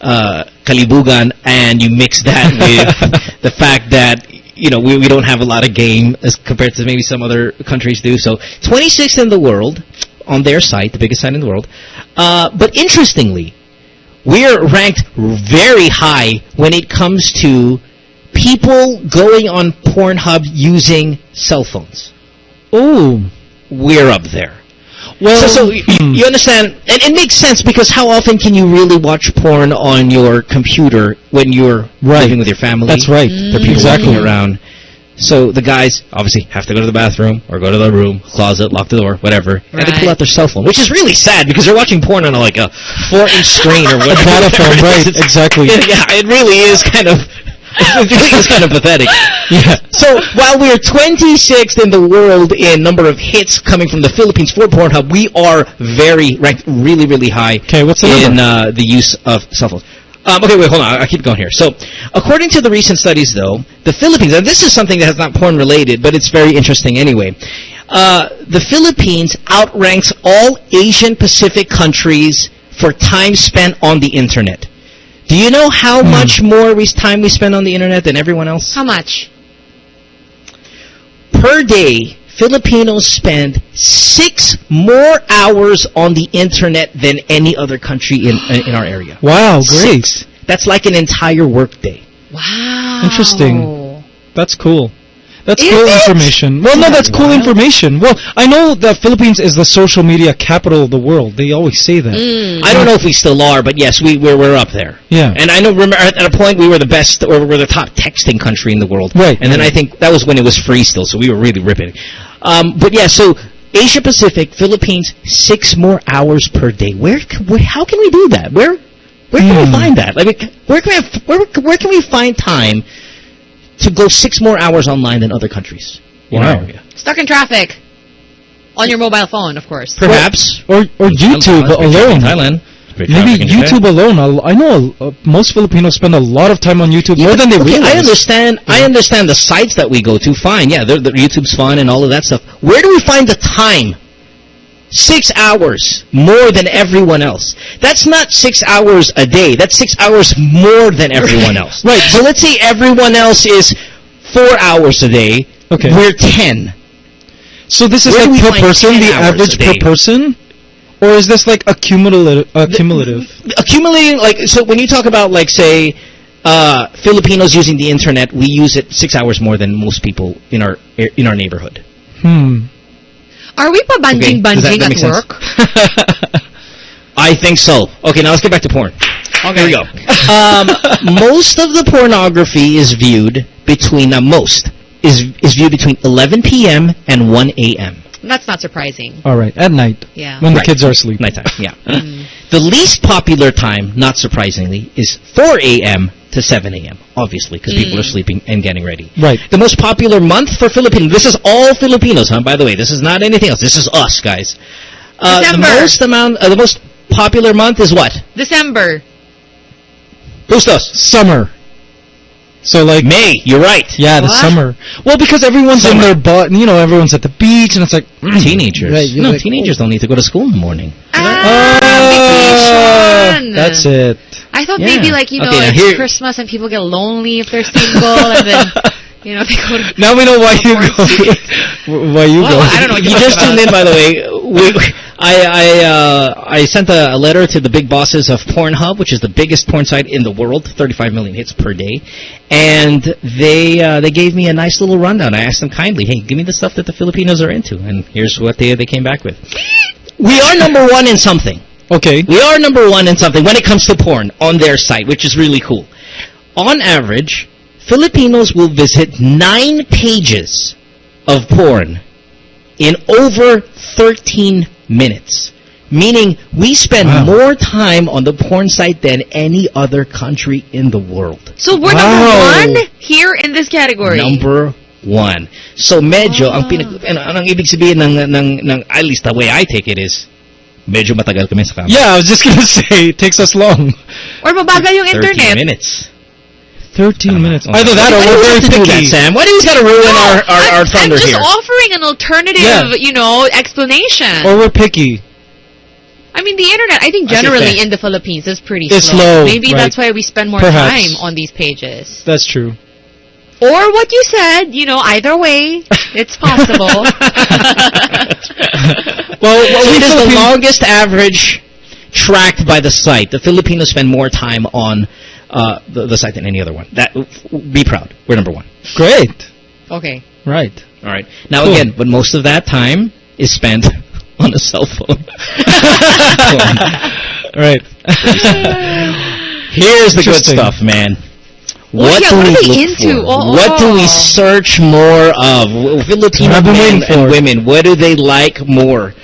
uh, kalibugan, and you mix that with the fact that. You know, we, we don't have a lot of game as compared to maybe some other countries do. So, 26th in the world on their site, the biggest site in the world. Uh, but interestingly, we're ranked very high when it comes to people going on Pornhub using cell phones. oh. We're up there. Well, So, so you understand, and it makes sense because how often can you really watch porn on your computer when you're Right. living with your family? That's right. There are mm. people Exactly. walking around. So the guys obviously have to go to the bathroom or go to the room, closet, lock the door, whatever, and they pull out their cell phone, which is really sad because they're watching porn on a, like a four-inch screen or whatever. data phone, right, It's- exactly. Yeah, it really is kind of. It really is kind of pathetic. Yeah. So while we are 26th in the world in number of hits coming from the Philippines for Pornhub, we are very ranked really, really high. Okay, what's the in uh, the use of cell phones? Um, okay, wait, hold on. I'll keep going here. So, according to the recent studies, though, the Philippines, and this is something that is not porn related, but it's very interesting anyway. Uh, the Philippines outranks all Asian Pacific countries for time spent on the internet. Do you know how Hmm. much more we, time we spend on the internet than everyone else? How much? Per day, Filipinos spend six more hours on the internet than any other country in in our area. Wow, great. Six. That's like an entire workday. Wow. Interesting. That's cool. That's Is cool it? information. Well, no, that's cool information. Well, I know that Philippines is the social media capital of the world. They always say that. I don't know if we still are, but yes, we we're, we're up there. Yeah. And I know remember at, at a point we were the best or we're the top texting country in the world. Right. And then I think that was when it was free still, so we were really ripping. Um, but yeah, so Asia Pacific, Philippines, six more hours per day. Where, where how can we do that? Where where can we find that? Like where can we, where where can we find time to go six more hours online than other countries? in Wow. area? Stuck in traffic. On your mobile phone, of course. Perhaps. Or or YouTube Thailand, alone. Thailand. Maybe YouTube alone. I know uh, most Filipinos spend a lot of time on YouTube, more than they okay, realize. I understand. I understand the sites that we go to. Fine, yeah, the, the YouTube's fun and all of that stuff. Where do we find the time? Six hours more than everyone else. That's not six hours a day. That's six hours more than everyone else. Right. So let's say everyone else is four hours a day. Okay. We're ten. So this is Where like per person, the average per person, or is this like a cumulative? Uh, cumulative. accumulating like so when you talk about like say uh, Filipinos using the internet, we use it six hours more than most people in our in our neighborhood. Hmm. Are we pa Okay, banjing that- that at work? I think so. Okay, now let's get back to porn. Okay. Here we go. Um, most of the pornography is viewed between uh, most is is viewed between 11 p.m. and 1 a.m. That's not surprising. All right, at night. Yeah. When the kids are asleep. Nighttime. Yeah. The least popular time, not surprisingly, is 4 a.m. to 7 a.m. Obviously, because people Mm. are sleeping and getting ready. Right. The most popular month for Filipinos. This is all Filipinos, huh? By the way, this is not anything else. This is us, guys. Uh, the most amount, uh, the most popular month is what? December. Gustos. Summer. So like May. You're right. Yeah, the What? summer. Well, because everyone's in their butt, you know, everyone's at the beach, and it's like mm, Teenagers. Right, you're no, like, teenagers don't need to go to school in the morning. Ah, Oh, vacation. that's it. I thought Yeah. maybe like you know Okay, it's here- Christmas and people get lonely if they're single and then you know they go to Now we know why you go. why you Well, go. I don't know you just tuned in, by the way. We, I I uh, I sent a, a letter to the big bosses of Pornhub, which is the biggest porn site in the world, 35 million hits per day, and they uh, they gave me a nice little rundown. I asked them kindly, "Hey, give me the stuff that the Filipinos are into," and here's what they they came back with. We are number one in something. Okay. We are number one in something when it comes to porn on their site, which is really cool. On average, Filipinos will visit nine pages of porn in over 13 minutes. Meaning, we spend Wow. more time on the porn site than any other country in the world. So we're Wow. number one here in this category. Number one. So medyo, ang Ah. pinag... Ano, anong ibig sabihin ng, ng, ng... At least the way I take it is, medyo matagal kami sa kama. Yeah, I was just gonna say it takes us long. Or mabagal yung 13 internet. minutes. 13 minutes. Okay. Either that Why or we're very have to do that, picky. Sam? Why do we got to ruin No, our, our, I'm, our thunder I'm just here? offering an alternative, Yeah. you know, explanation. Or we're picky. I mean, the internet, I think generally fair. in the Philippines is pretty It's slow. slow, Maybe right. that's why we spend more Perhaps. time on these pages. That's true. Or what you said, you know, either way, it's possible. Well, Well, we it is the longest average tracked by the site. The Filipinos spend more time on uh, the, the site than any other one. That Be proud. We're number one. Great. okay. Right. All right. Now, Cool. again, but most of that time is spent on a cell phone. Right. Here's the good stuff, man. Well, What yeah, do what are we they look into? for? Oh, What do we oh. search more of? W- Filipino men waiting for and women. What do they like more?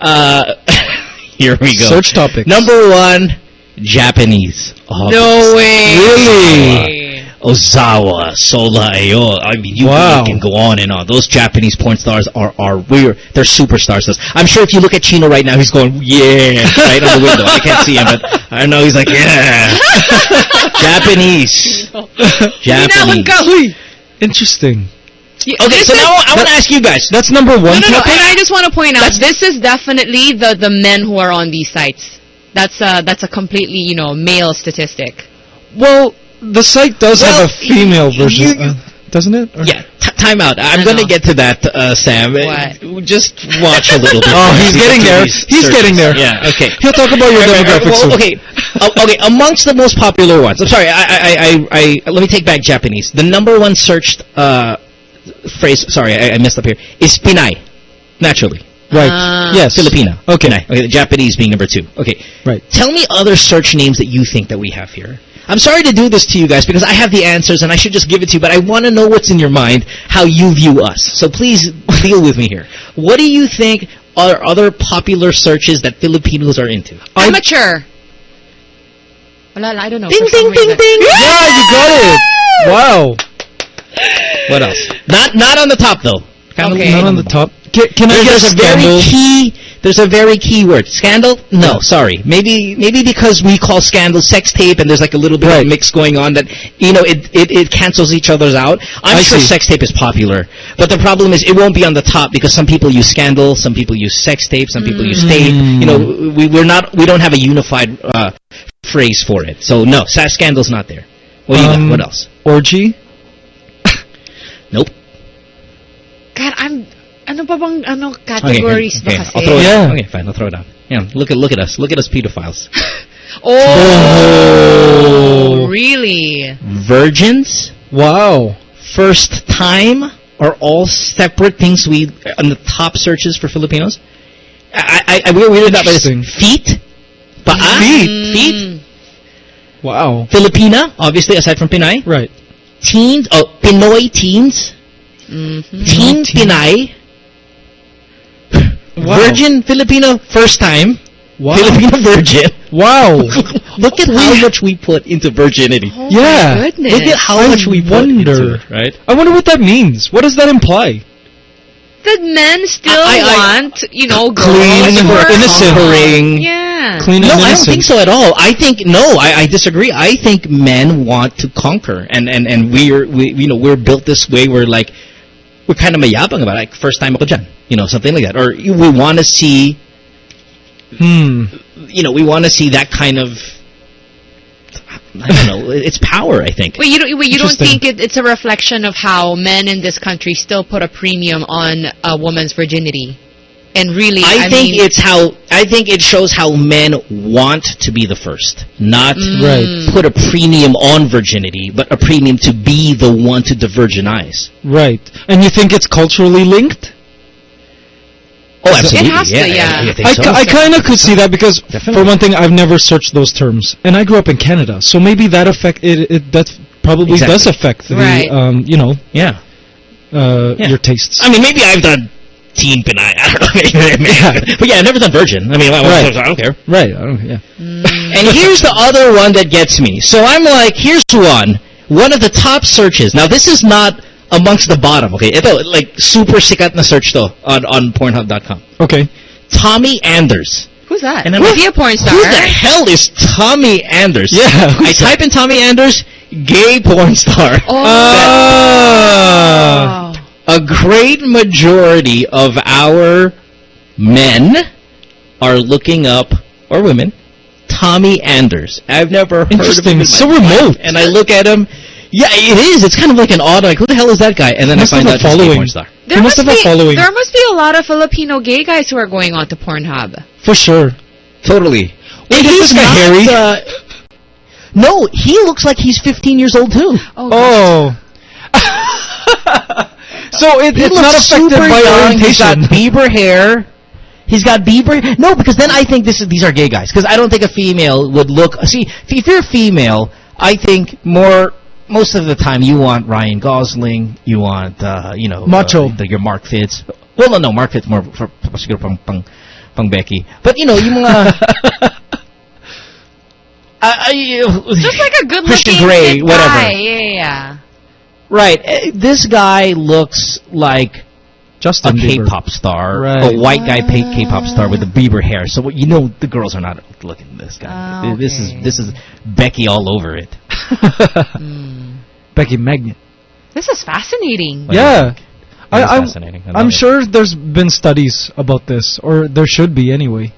Uh, here we go. Search topics. Number one, Japanese. No way. Really? Ozawa, Sora Aoi. I mean, you Wow. can go on and on. Those Japanese porn stars are are weird. They're superstars. I'm sure if you look at Chino right now, he's going, yeah, right on the window. I can't see him, but I know he's like, yeah. Japanese. Japanese. Interesting. Okay, so now I want to ask you guys. That's number one No, no, no. And I just want to point out, this is definitely the the men who are on these sites. That's a that's a completely you know male statistic. Well, the site does Well, have a female version. you- uh, doesn't it? Or- Yeah, time out. I'm going to get to that, uh, Sam. What? Just watch a little bit. Oh, he's getting there. He's getting there. Yeah, okay. He'll talk about your demographics well, okay, uh, okay. Amongst the most popular ones, I'm sorry. I, I, I, I, I let me take back Japanese. The number one searched uh, phrase. Sorry, I, I messed up here. Is Pinay, naturally. Right. Ah. yes. Filipina. Okay. Pinay. Okay. The Japanese being number two. Okay. Right. Tell me other search names that you think that we have here. I'm sorry to do this to you guys because I have the answers and I should just give it to you, but I want to know what's in your mind, how you view us. So please deal with me here. What do you think are other popular searches that Filipinos are into? Amateur. Wala, I don't know. Ding, for some ding, ding, ding. Yeah, you got it. Wow. What else? Not not on the top though. Kind of Okay. Not on the top. Can, can I There's, get a there's a very key. There's a very key word. Scandal? No, sorry. Maybe maybe because we call scandal sex tape, and there's like a little bit Right. of mix going on that you know it, it it cancels each other's out. I'm I sure see. sex tape is popular, but the problem is it won't be on the top because some people use scandal, some people use sex tape, some people use tape. You know, we we're not we don't have a unified uh, phrase for it. So no, scandal's not there. What do you Um, got? What else? Orgy? Nope. God, I'm... Ano pa bang ano Okay, categories okay, ba kasi? I'll throw it Yeah. down. Okay, fine. I'll throw it down. Yeah, look at look at us. Look at us, pedophiles. Oh, really? Virgins, Wow. first time are all separate things we on the top searches for Filipinos. I I, I we weirded out by this. Interesting. Feet, paa, Feet. feet. Wow. Filipina, obviously aside from Pinay. Right. Teens, oh Pinoy teens, Mm-hmm. teen Pinay. Wow. Virgin Filipino first time. Wow. Filipino virgin. Wow. Look at how much we put into virginity. Oh Yeah. my goodness. Look at how I much we put into wonder. it, right? I wonder what that means. What does that imply? That men still I- I- want, you know, girls Clean who are innocent. Conquering. Yeah. Clean No, and I don't think so at all. I think no, I, I disagree. I think men want to conquer, and and and we're we you know we're built this way. We're like we're kind of mayabang about it. like first time ako dyan, you know something like that, or we want to see Hmm. you know we want to see that kind of I don't know. It's power. I think. Wait, you don't, wait, you don't think it, it's a reflection of how men in this country still put a premium on a woman's virginity? And really, I, I, think mean, it's how I think it shows how men want to be the first, not Right. put a premium on virginity, but a premium to be the one to divergenize. Right. And you think it's culturally linked? Oh, absolutely. has to, yeah. I, think I, so. ki- I kind of could see that because, Definitely. for one thing, I've never searched those terms, and I grew up in Canada, so maybe that affect it. it that probably Exactly. does affect the, Right. um, you know, yeah. uh, Yeah. your tastes. I mean, maybe I've done teen Pinay. I don't know. but yeah, I've never done virgin. I mean, I, Right. I don't care. right. I don't, yeah. And here's the other one that gets me. So I'm like, here's one. One of the top searches. Now, this is not amongst the bottom, okay? Ito, like, super sikat na search to on, on Pornhub.com. Okay. Tommy Anders. who's that? And I'm Is like, he a porn star? Who the hell is Tommy Anders? Yeah, I who's that? type in Tommy Anders, gay porn star. Oh. Ah. A great majority of our men are looking up, or women, Tommy Anders. I've never heard of him. in It's my so life. remote. And I look at him. Yeah, it is. It's kind of like an odd, like, who the hell is that guy? And then I find have out a he's a following. porn star. There He must must have a be following. there must be a lot of Filipino gay guys who are going on to Pornhub. For sure. Totally. Wait, is this guy not, hairy? uh, no, he looks like he's 15 years old too. Oh. so it, it's not affected super by young. He's got orientation. Bieber hair. He's got Bieber. No, because then I think this is these are gay guys. Because I don't think a female would look. See, if if you're a female, I think more. Most of the time, you want Ryan Gosling. You want, uh, you know, Macho. Uh, the, your Mark Fitz. Well, no, no, Mark Fitz more for, for siguro pang pang pang Becky. But you know, yung mga. I, I, Just like a good Christian looking Grey, fit whatever. guy. Yeah, yeah, yeah. Right. eh, This guy looks like a Justin Bieber. K-pop star, Right. a white guy pa- K-pop star with the Bieber hair. So you know the girls are not looking at this guy. Ah, This is this is Becky all over it. Becky Magnet. This is fascinating. What Yeah. I, I'm, fascinating. I I'm sure there's been studies about this, or there should be anyway.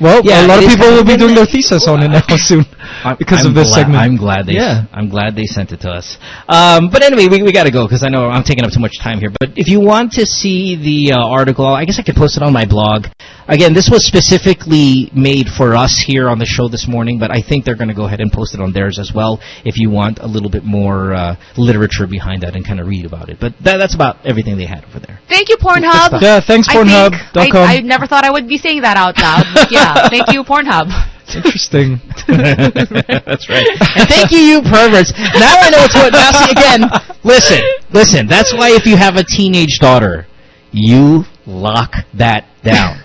Well, Yeah, a lot of people will be doing their thesis on it now soon. I'm- because I'm of this glad- segment. I'm glad they. Yeah. I'm glad they sent it to us. Um, but anyway, we, we got to go because I know I'm taking up too much time here. But if you want to see the uh, article, I guess I could post it on my blog. Again, this was specifically made for us here on the show this morning, but I think they're going to go ahead and post it on theirs as well. If you want a little bit more uh, literature behind that and kind of read about it, but that, that's about everything they had over there. Thank you, Pornhub. Yeah, thanks, I Pornhub.com. I, I never thought I would be saying that out loud. But yeah, thank you, Pornhub. Interesting. That's right. And thank you, you perverts. Now I know it's what. Now, see, again, listen, listen. That's why if you have a teenage daughter, you lock that down.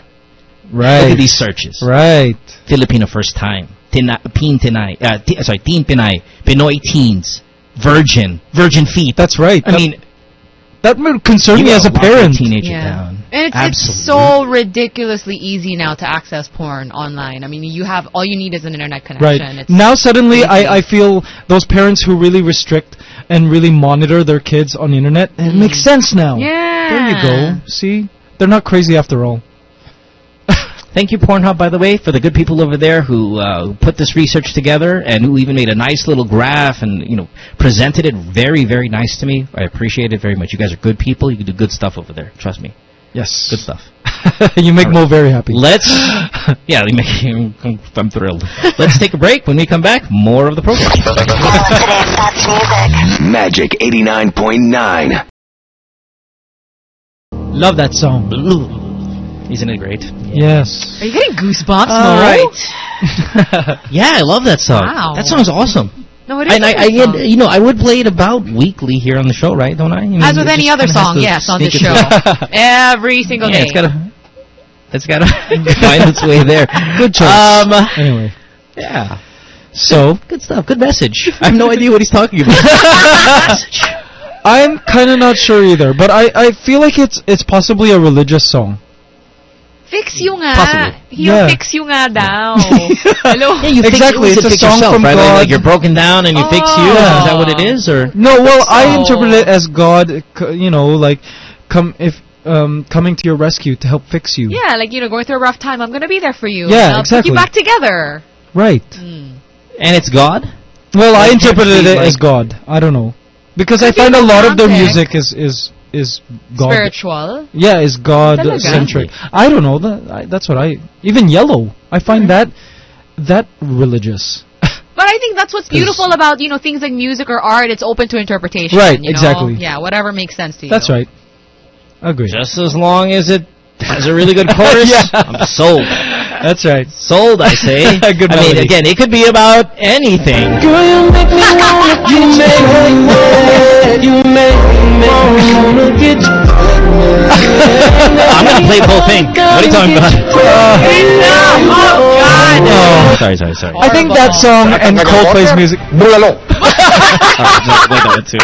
Right. Look at these searches. Right. Filipino first time. Tina, peen Tinay. Uh, ti- sorry, teen Pinay. Pinoy teens. Virgin. Virgin feet. That's right. I That- mean, that would concern you me as a gotta lock your parent. teenager Yeah. down. And it's, it's so ridiculously easy now to access porn online. I mean, you have all you need is an internet connection. Right. It's Now suddenly. I, I feel those parents who really restrict and really monitor their kids on the internet, it makes mm. sense now. Yeah. There you go. See? They're not crazy after all. Thank you, Pornhub, by the way, for the good people over there who uh, put this research together and who even made a nice little graph and you know presented it very, very nice to me. I appreciate it very much. You guys are good people. You do good stuff over there. Trust me. Yes. Good stuff. you make All Mo very happy. Let's. yeah, you make, I'm, I'm thrilled. Let's take a break. When we come back, more of the program. Magic 89.9. Love that song. Isn't it great? Yes. Are you getting goosebumps, All Mo? right. yeah, I love that song. Wow. That song's awesome. No, it is And a I, good I, song. you know, I would play it about weekly here on the show, right? Don't I? I mean, As with any other song, yes, on the show. Every single yeah, day. it's gotta, it's gotta find its way there. Good choice. Um, anyway. yeah. So, Good stuff. Good message. I have no idea what he's talking about. I'm kind of not sure either, but I, I feel like it's it's possibly a religious song. Fix you nga. Possibly. He'll Yeah. fix you nga daw. Hello? Yeah, you Exactly, Fix, it's a song yourself, from right? Like, God. like you're broken down and you fix you. Oh. Is that what it is, or No, well, I interpret it as God, you know, like come if um coming to your rescue to help fix you. Yeah, like, you know, going through a rough time, I'm gonna be there for you. Yeah, I'll exactly. Put you back together. Right. and it's God? Well, I interpreted actually, it as God. I don't know. Because I Could be find a lot of their music is is is God. Spiritual. Yeah, is God Talaga? centric. I don't know. That I, that's what I even Yellow. I find mm. that that religious. But I think that's what's beautiful about, you know, things like music or art. It's open to interpretation. Right, you know? exactly. Yeah, whatever makes sense to you. That's right. Agree. Just as long as it has a really good chorus, Yeah. I'm sold. That's right. Sold, I say. Good I mean, again, it could be about anything. Girl, you make me wanna, you make me wet, you make me wanna get I'm gonna play the whole thing. What are you talking about? Oh, God. Oh, sorry, sorry, sorry. I think that song and Coldplay's music. Just play that one too.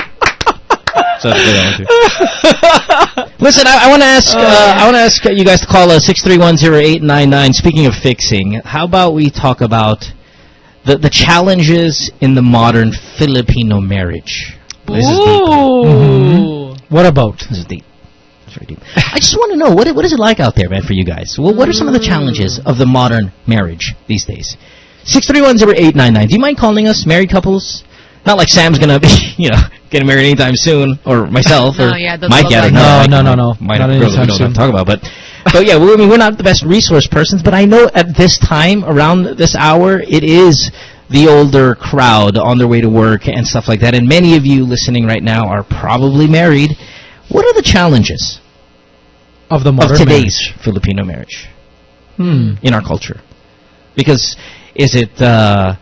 Just play that one too. Listen, I, I want to ask. Uh, I want to ask you guys to call us six three one zero eight nine nine. Speaking of fixing, how about we talk about the the challenges in the modern Filipino marriage? This is deep. Ooh. What about? This is deep. It's very deep. I just want to know what what is it like out there, man, for you guys? Well, what are some of the mm. challenges of the modern marriage these days? Six three one zero eight nine nine. Do you mind calling us, married couples? Not like Sam's gonna be, you know, getting married anytime soon, or myself, No, or yeah, Mike. look Yeah, like no. Mike, No, no, no, no. Might Not have girls anytime don't soon. talk about, but but yeah, we, I mean, we're not the best resource persons, but I know at this time, around this hour, it is the older crowd on their way to work and stuff like that. And many of you listening right now are probably married. What are the challenges Of the of modern today's Filipino marriage marriage. Hmm. in our culture? Because is it? Uh,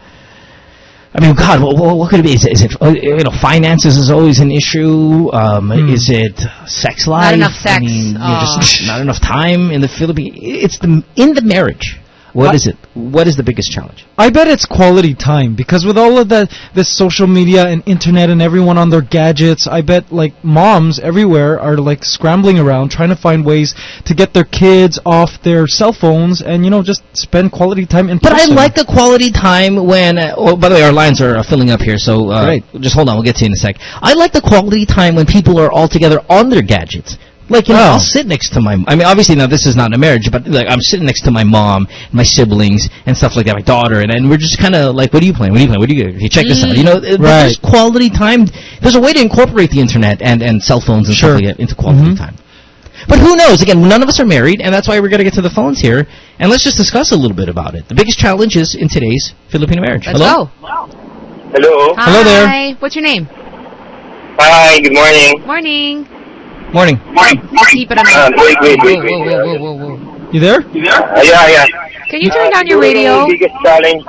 I mean, God, what, what, what could it be? Is it, is it uh, you know finances is always an issue? Um, Hmm. Is it sex life? Not enough sex. I mean, you know, Oh. just not enough time in the Philippines. It's the in the marriage. What I- is it? What is the biggest challenge? I bet it's quality time because with all of the this social media and internet and everyone on their gadgets, I bet like moms everywhere are like scrambling around trying to find ways to get their kids off their cell phones and you know just spend quality time in But I like the quality time when. Uh, oh, by the way, our lines are uh, filling up here, so uh, just hold on. We'll get to you in a sec. I like the quality time when people are all together on their gadgets. Like, you know, Wow. I'll sit next to my. I mean, obviously now this is not a marriage, but like I'm sitting next to my mom, my siblings, and stuff like that, my daughter, and, and we're just kind of like, what are you playing? What are you playing? What do you? Hey, check this out. You know, uh, Right. there's quality time. There's a way to incorporate the internet and and cell phones and Sure. stuff like that into quality time. But who knows? Again, none of us are married, and that's why we're going to get to the phones here, and let's just discuss a little bit about it. The biggest challenge is in today's Filipino marriage. Let's Hello. go. Hello. Hi. What's your name? Hi, good morning. Morning. Morning. Morning. Keep it on. Uh, wait, wait, wait, Whoa, wait. whoa, whoa, whoa, whoa, whoa. You there? Uh, yeah, yeah. Can you turn down your radio? The biggest challenge,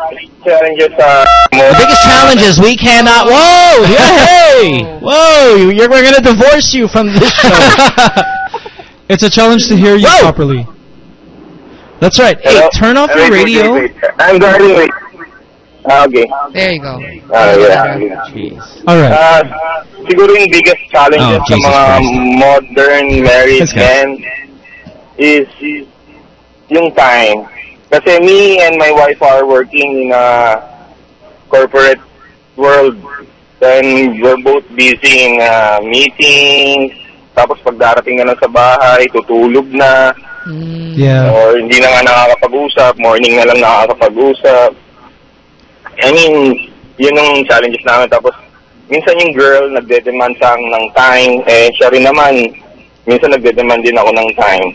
challenges uh, The biggest challenge is we cannot. Whoa! Yeah, hey! Whoa! You're, we're going to divorce you from this show. It's a challenge to hear you properly. That's right. Hey, turn off Uh, your wait, wait, radio. wait, wait. I'm driving. Wait. Ah, okay. There you go. Ah, yeah. All right. Uh, siguro yung biggest challenges Oh, sa Jesus mga Christ. modern married men is yung time. Kasi me and my wife are working in a corporate world. Then we're both busy in uh, meetings. Tapos pag darating ka na sa bahay, tutulog na. Yeah. Or hindi na nga nakakapag-usap, morning na lang nakakapag-usap. I mean, yun yung challenges namin. Tapos, minsan yung girl nagde-demand sa ng time, eh, siya rin naman, minsan nagde-demand din ako ng time.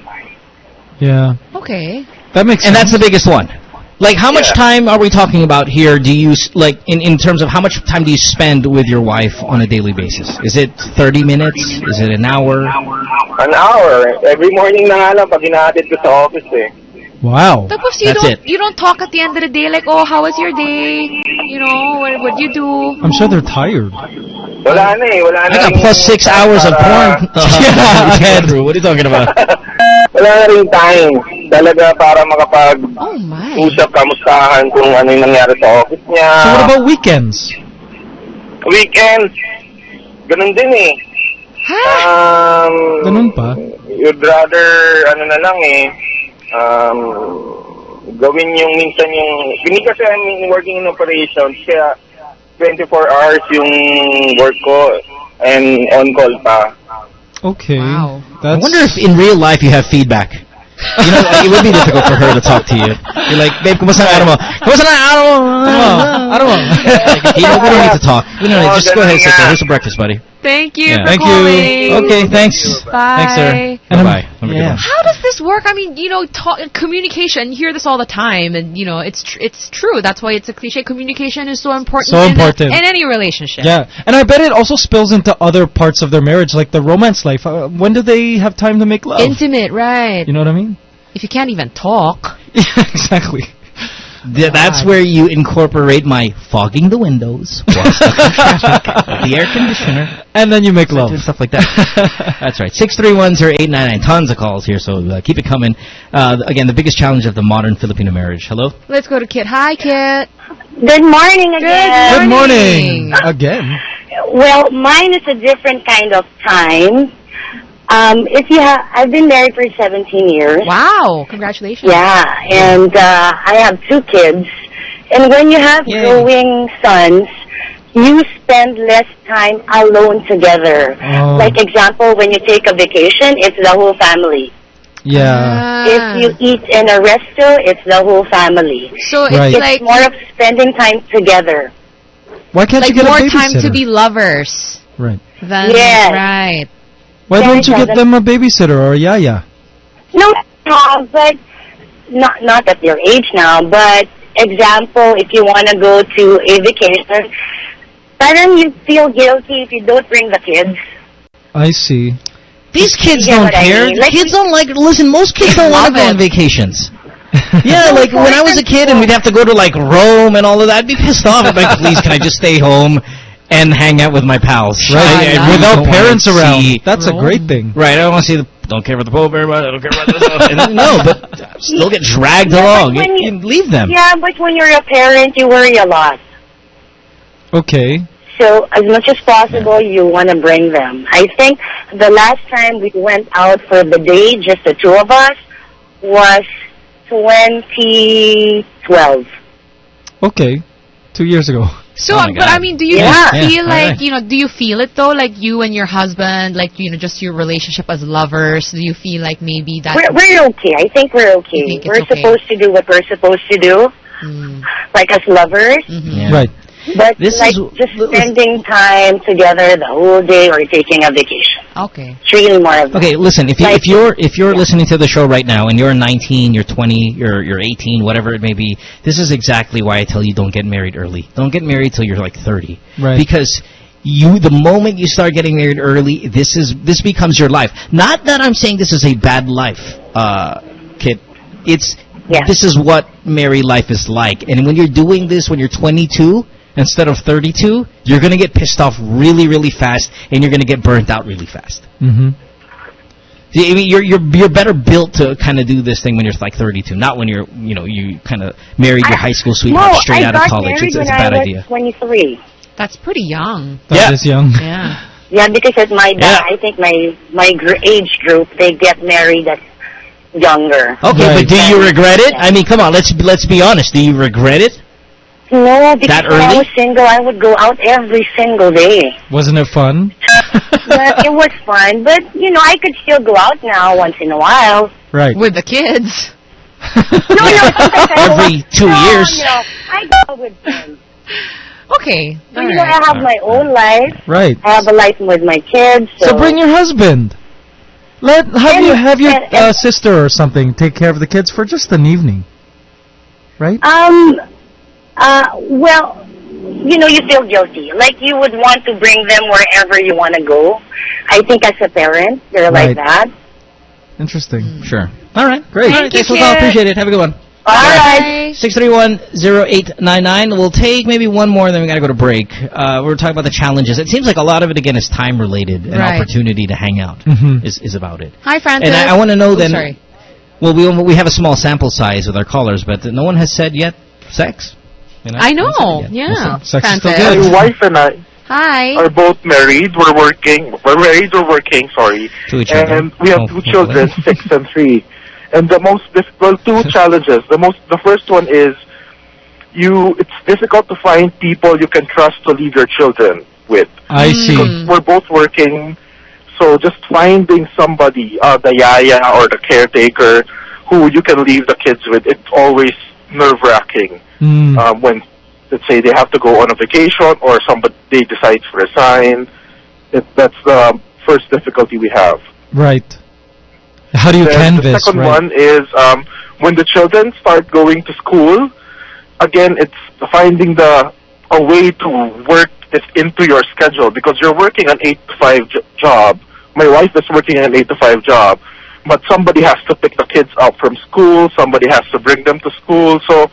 Yeah. Okay. That makes sense. And that's the biggest one. Like, how much time are we talking about here? Do you like in in terms of how much time do you spend with your wife on a daily basis? Is it 30 minutes? Is it an hour? An hour. Every morning na nga lang pag inaatid ko sa office eh. Wow. Tapos you That's don't it. you don't talk at the end of the day like, oh, how was your day? You know, what what you do? I'm sure they're tired. Wala na eh. Wala na I got plus six hours of porn. Yeah. Andrew, what are you talking about? Wala na rin time. Talaga para makapag Oh my. usap, kamustahan kung ano yung nangyari sa office niya. So what about weekends? Weekends. Ganun din eh. Um, Ganun pa? You'd rather, ano na lang eh, um, gawin yung minsan yung, hindi kasi I'm working in operations, kaya 24 hours yung work ko and on call pa. Okay. Wow. I wonder if in real life you have feedback. You know, it would be difficult for her to talk to you. You're like, babe, kumusta ang araw mo? Kumusta na ang araw mo? Araw mo. Like, you know, we don't need to talk. We don't need, Oh, just go ahead and sit ganun there. Here's some breakfast, buddy. Thank you Yeah. for Thank you. Okay, thanks. Bye. Thanks, sir. And Bye-bye. Have a good yeah. How does this work? I mean, you know, talk, communication. You hear this all the time, and you know, it's tr- it's true. That's why it's a cliche. Communication is so important. So in, important. in any relationship. Yeah, and I bet it also spills into other parts of their marriage, like the romance life. Uh, when do they have time to make love? Intimate, right? you know what I mean? If you can't even talk. Yeah, exactly. Th- that's where you incorporate my fogging the windows, while stuck in traffic, the air conditioner, And then you make love. and stuff like that. that's right. Six three one zero eight nine nine. Tons of calls here, so uh, keep it coming. Uh, again, the biggest challenge of the modern Filipino marriage. Hello. Let's go to Kit. Hi, Kit. Good morning again. Good morning. Again. Well, mine is a different kind of time. Um, if you have, I've been married for 17 years. Wow, congratulations. Yeah, and uh, I have two kids. And when you have Yay. growing sons, you spend less time alone together. Oh. Like example, when you take a vacation, it's the whole family. Yeah. Ah. If you eat in a resto, it's the whole family. so it's Right. It's like more of spending time together. Why can't like you get more a babysitter? time to be lovers Right. than Yes. right. Why don't you get them a babysitter or a yaya? No, no, but not not at your age now. But example, if you want to go to a vacation, parang you feel guilty if you don't bring the kids. I see. These kids You don't what I care. mean? Like- kids don't like. Listen, most kids don't want to go on vacations. Yeah, like when I was a kid and we'd have to go to like Rome and all of that, I'd be pissed off. I'd be like, please, can I just stay home and hang out with my pals? Right. I- I really Without parents around. see- That's a great thing. Right, I don't want to see the. Don't care about the Pope very much. I don't care about this stuff. And no, but still get dragged Yeah, along. when You, you- you leave them. Yeah, but when you're a parent, you worry a lot. Okay. So as much as possible, you want to bring them. I think the last time we went out for the day, just the two of us, was 2012. Okay. Two years ago. So, Oh but I mean, do you Yeah. feel Yeah, like alright. you know? Do you feel it though? Like you and your husband, like you know, just your relationship as lovers. Do you feel like maybe that? We're, we're okay. I think we're okay. think we're okay? supposed to do what we're supposed to do, mm. like as lovers. Mm-hmm. Right. But This like is- just spending time together the whole day or taking a vacation. Okay. It's really more of Okay, listen. If you, Like- if you're if you're listening to the show right now and you're 19, you're 20, you're you're 18, whatever it may be, this is exactly why I tell you don't get married early. Don't get married till you're like 30. Right. Because you the moment you start getting married early, this is this becomes your life. Not that I'm saying this is a bad life, uh, kid. It's this is what married life is like. And when you're doing this when you're 22 instead of 32, you're going to get pissed off really really fast and you're going to get burnt out really fast. Mm-hmm. I mean, you're you're you're better built to kind of do this thing when you're like 32, not when you're you know you kind of married your high school sweetheart no, straight I out of college. It's, it's a when bad I was idea. 23. That's pretty young. That is young. Yeah. Yeah, because at my dad, I think my my gr- age group they get married at younger. Okay, but do you regret it? I mean, come on, let's let's be honest. Do you regret it? No, because That when I was single, I would go out every single day. Wasn't it fun? but it was fun. But you know, I could still go out now once in a while. Right. With the kids. No, no, sometimes I go Every two no, years. You know, I go with friends. Okay. So, you know, I have my own life. Right. I have a life with my kids. So, So bring your husband. Let have And- you have your and- uh, sister or something take care of the kids for just an evening. Right? Um, uh, well, you know, you feel guilty. Like you would want to bring them wherever you want to go. I think as a parent, they're Right. like that. Interesting. Sure. All right. Great. All right, Thank thanks you, for the call. Appreciate it. Have a good one. All right. Six three one zero eight nine nine. We'll take maybe one more, then we got to go to break. Uh, we're talking about the challenges. It seems like a lot of it again is time related and Right. opportunity to hang out Mhm. is is about it. Hi, Francis. And I, I want to know Oh, then. sorry. Well, we we have a small sample size with our callers, but no one has said yet sex. You know? I No one said know. Yeah. Sex is still good. My wife and I Hi. are both married. We're working. We're married. We're working. Sorry. To each other. and we have Oh, two children, six and three. And the most difficult two challenges. The most, the first one is you. It's difficult to find people you can trust to leave your children with. I see. Because we're both working, so just finding somebody, uh, the yaya or the caretaker, who you can leave the kids with. It's always nerve wracking Mm. um, when, let's say, they have to go on a vacation or somebody they decide to resign. It, that's the first difficulty we have. Right. How do you Then canvas? The second right? one is um, when the children start going to school. Again, it's finding the a way to work this into your schedule because you're working an eight to five job. My wife is working an eight to five job, but somebody has to pick the kids up from school. Somebody has to bring them to school. So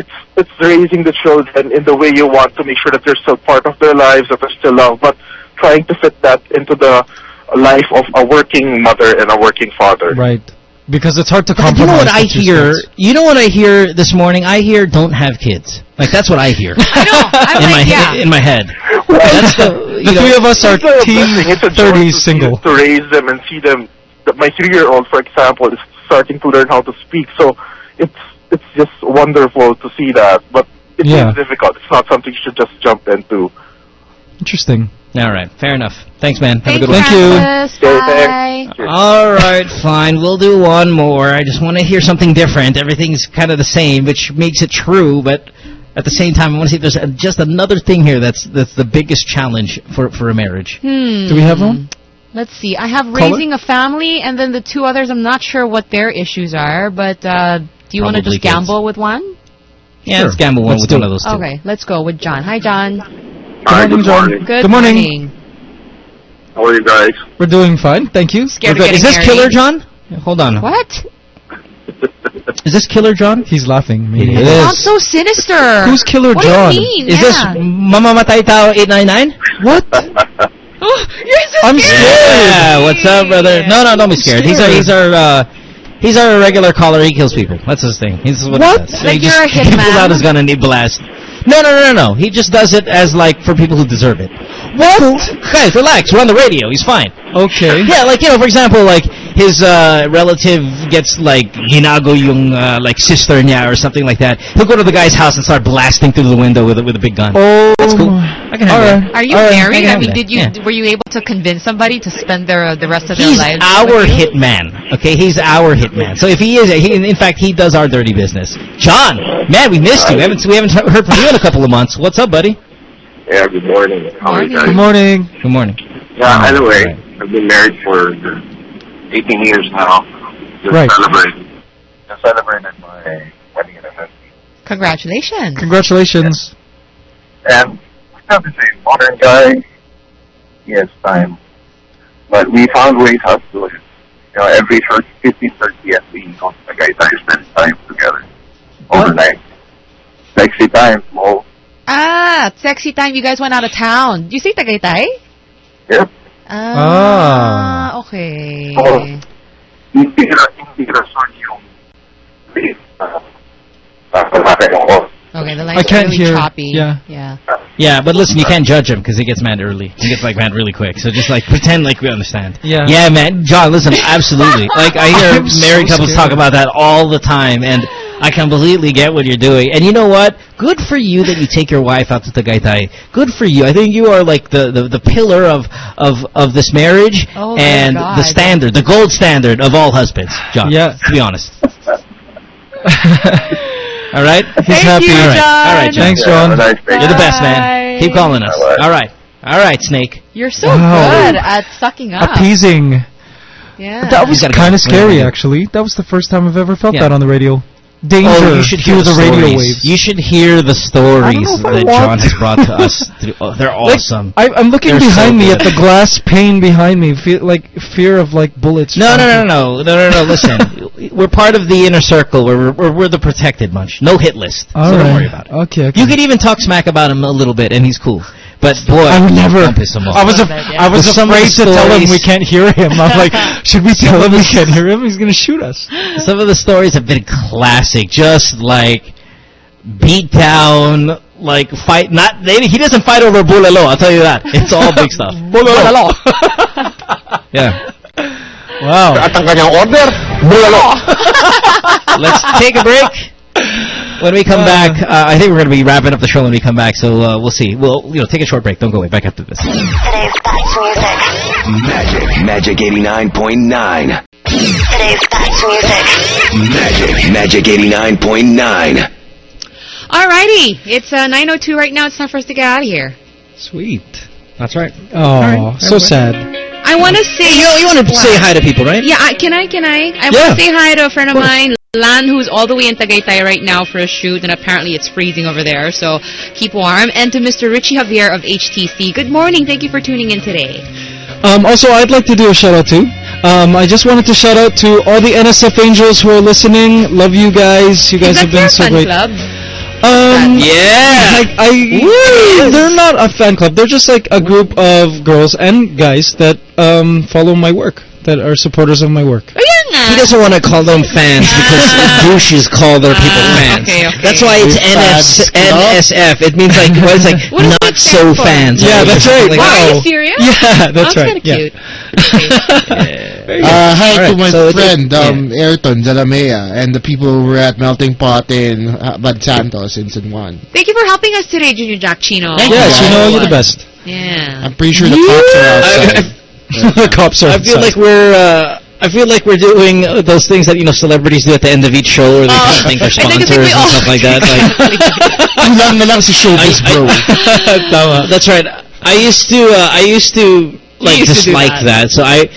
it's it's raising the children in the way you want to make sure that they're still part of their lives, that they're still loved, but trying to fit that into the life of a working mother and a working father. Right. Because it's hard to But compromise. you know what I hear? sides. You know what I hear this morning? I hear don't have kids. Like that's what I hear I know. I'm in my like, he- yeah. in my head. That's the, The know, three of us are It's team blessing. It's a joy 30 single. to raise them and see them. My three-year-old, for example, is starting to learn how to speak. So it's it's just wonderful to see that. But it is Yeah. difficult. It's not something you should just jump into. Interesting. All right, fair enough. Thanks, man. Have a good Thank one. you. Francis. Okay, Bye. All right, fine. We'll do one more. I just want to hear something different. Everything's kind of the same, which makes it true, but at the same time, I want to see if there's just another thing here that's that's the biggest challenge for for a marriage. Hmm. Do we have one? Let's see. I have Caller? raising a family, and then the two others. I'm not sure what their issues are, but uh, do you want to Probably just kids. gamble with one? Yeah, Sure. let's gamble one Let's with one of those two. Okay, let's go with John. Hi, John. Hi, morning, good John. morning. Good, Good morning. morning. How are you guys? We're doing fine. Thank you. Scared of. Is this married. Killer John? Yeah, Hold on. What? Is this Killer John? He's laughing. It It is. sounds so sinister. Who's Killer what John? do you mean? Is this yeah. Mama Matay Tao 899? What? Oh, You're so I'm scared. scared. Yeah, what's up, brother? No, no, don't be scared. He's our, he's our, uh, he's our regular caller. He kills people. That's his thing. He's what, What? he. So Like he you're a he pulls out his gun and he blasts. No, no, no, no, no. He just does it as like for people who deserve it. What? Guys, relax. We're on the radio. He's fine. Okay. Yeah, like you know, for example, like his uh, relative gets like ginago yung uh, like sister niya or something like that, he'll go to the guy's house and start blasting through the window with a, with a big gun. Oh, that's cool. I can handle that. Are you All right, married? can I, handle mean, did you Yeah. were you able to convince somebody to spend their uh, the rest of their He's lives? our hitman. Okay, he's our hitman. So if he is, he, in fact, he does our dirty business. John, man, we missed you. We haven't we haven't heard from you in a couple of months. What's up, buddy? Yeah, good morning. How are you guys? Good morning. Good morning. Yeah, anyway, I've been married for 18 years now. Just Right. celebrated. Just celebrated my wedding anniversary. Congratulations. Congratulations. And I have to say, modern guy, he has time. But we found ways how to do it. You know, every 30, 15, 30 years, we go to the guys and spend time together. Overnight. Sexy time, mo. Ah, sexy time. You guys went out of town. Do you say Tagaytay? Yep. Ah, okay. Oh. Hindi ra, hindi rason yung uh, uh, Okay, the I line's can't really hear. choppy. Yeah. Yeah. Yeah, but listen, you can't judge him because he gets mad early. He gets like mad really quick. So just like pretend like we understand. Yeah. Yeah, man. John, listen, absolutely. Like I hear I'm so married couples scared. talk about that all the time, and I completely get what you're doing. And you know what? Good for you that you take your wife out to Tagaytay. Good for you. I think you are like the the, the pillar of of of this marriage Oh, my and God. the standard, the gold standard of all husbands. John. Yeah. To be honest. All right. He's happy. All right. All right, John. Thanks, John. Have a nice. You're the best, man. Keep calling us. Bye-bye. All right. All right, Snake. You're so Wow. good at sucking up. Appeasing. Yeah. That was You gotta go. kind of scary, Yeah. actually. That was the first time I've ever felt Yeah. that on the radio. Danger. Oh, you should hear the, the, radio stories. waves. You should hear the stories that John has brought to us. Through, oh, they're Like, awesome. I, I'm looking They're behind so me at the glass pane behind me, feel like fear of like bullets. No, no, flying. no, no, no, no, no. Listen, we're part of the inner circle. We're we're, we're the protected bunch. No hit list. All so right. don't worry about it. Okay, okay. You could even talk smack about him a little bit, and he's cool. But boy, I would never. don't piss. I was af- I was With afraid to tell him we can't hear him. I'm like, should we tell him we can't hear him? He's gonna shoot us. Some of the stories have been classic, just like beat down, like fight. Not they, he doesn't fight over bulalo. I'll tell you that. It's all big stuff. Bulalo. Yeah. Wow. At ang kanyang order, bulalo. Let's take a break. When we come back, uh, I think we're going to be wrapping up the show when we come back, so uh, we'll see. We'll you know take a short break. Don't go away. Back after this. Today's Back Music. Magic, Magic 89.9. Today's Back Music. Magic, Magic 89.9. Alrighty. It's uh, 9.02 right now. It's time for us to get out of here. Sweet. That's right. Oh, so sad. I want to say... You you want to say hi to people, right? Yeah, I, can I? Can I? I Yeah. want to say hi to a friend of mine, Lan, who's all the way in Tagaytay right now for a shoot, and apparently it's freezing over there. So keep warm. And to Mr. Richie Javier of HTC. Good morning. Thank you for tuning in today. Um, also, I'd like to do a shout out too. Um, I just wanted to shout out to all the NSF angels who are listening. Love you guys. You guys have been so fan great. club? Um, Yeah. like I, they're not a fan club. They're just like a group of girls and guys that um, follow my work, that are supporters of my work. Oh, yeah nga. He doesn't want to call them fans because douches call their people Ah, fans. okay, okay. That's why it's NS, NSF. It means like well, it's like What does not it so for? fans. Yeah, that's right. something like Wow, are you serious? Yeah, that's oh, right. kind of Yeah. cute. Uh, hi All right, to my so it- friend, yeah. um, Ayrton Zalamea, and the people who were at Melting Pot in uh, Bad Santos in San Juan. Thank you for helping us today, Junior Jack Chino. Thank Yes, you you. know you're the best. Yeah. I'm pretty sure the cops are outside. the cops are I feel like we're. Uh, I feel like we're doing uh, those things that you know celebrities do at the end of each show, where they kind of thank their I think it's sponsors and stuff like that. Like, Kulang na lang si Showbiz, I- bro. Tama. That's right. I used to. Uh, I used to like used to dislike that. that. So I.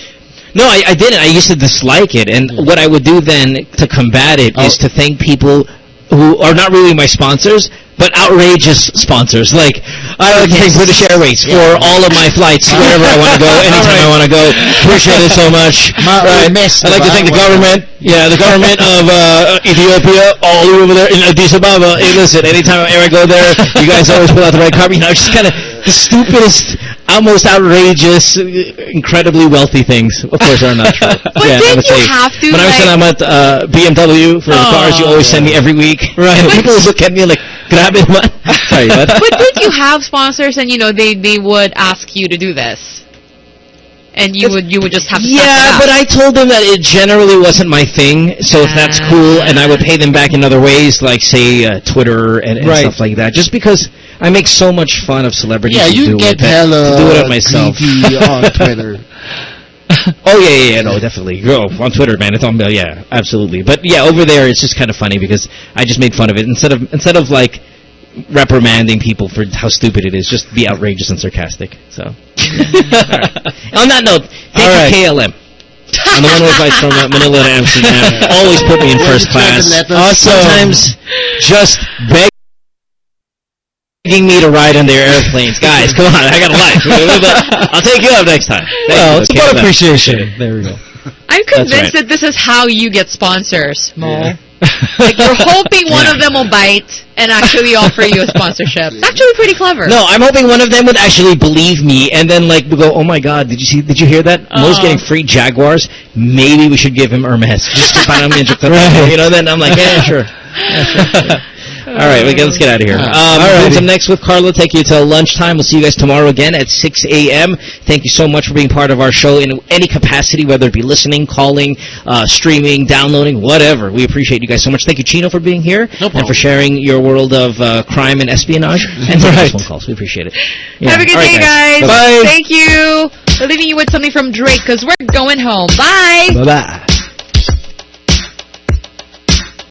No, I, I didn't. I used to dislike it, and what I would do then to combat it is Oh. to thank people who are not really my sponsors, but outrageous sponsors. Like I like to thank British Airways for all of my flights wherever I want to go, anytime I want to go. Appreciate it so much. Right. I'd like to thank the government. Yeah, the government of uh, Ethiopia, all over there in Addis Ababa. Hey, listen, anytime I ever go there, you guys always pull out the right card. You know, just kind of the stupidest, almost outrageous, incredibly wealthy things. Of course, are not true. But yeah, I didn't you have to, When I was like- when I'm at uh, BMW for the cars, you always send me every week. Right. People look at me like, grab it, man. Sorry, what? But did you have sponsors and, you know, they, they would ask you to do this? And you would you would just have to Yeah, but I told them that it generally wasn't my thing. So if that's cool, and I would pay them back in other ways, like say uh, Twitter and, and Right. stuff like that, just because I make so much fun of celebrities. Yeah, you do get it, that- hella to do it on myself. on Twitter. Oh yeah, yeah, yeah, no, definitely. Oh, on Twitter, man, it's on. Yeah, absolutely. But yeah, over there, it's just kind of funny because I just made fun of it instead of instead of like reprimanding people for how stupid it is, just be outrageous and sarcastic. So, All right. on that note, thank All right. you KLM. On the one-way flights from uh, Manila to Amsterdam, always put me in first class. Awesome. Sometimes just begging me to ride on their airplanes. Guys, come on, I got a life. I'll take you up next time. Thank Well, you, it's about KLM. appreciation. There we go. I'm convinced right. that this is how you get sponsors, Mo. like you're hoping one of them will bite and actually offer you a sponsorship. It's actually pretty clever. No, I'm hoping one of them would actually believe me, and then like we go, "Oh my God, did you see? Did you hear that? Mo's Oh. getting free Jaguars. Maybe we should give him Hermes just to find out You know? Then I'm like, yeah, sure. Yeah, sure, yeah. All right, we let's get out of here. Um, Alrighty. Booms up next with Carla. Take you till lunchtime. We'll see you guys tomorrow again at 6 a.m. Thank you so much for being part of our show in any capacity, whether it be listening, calling, uh, streaming, downloading, whatever. We appreciate you guys so much. Thank you, Chino, for being here and for sharing your world of uh, crime and espionage and taking Right. phone calls. We appreciate it. Yeah. Have a good All right, day, guys. Bye-bye. Thank you. We're leaving you with something from Drake because we're going home. Bye. Bye-bye.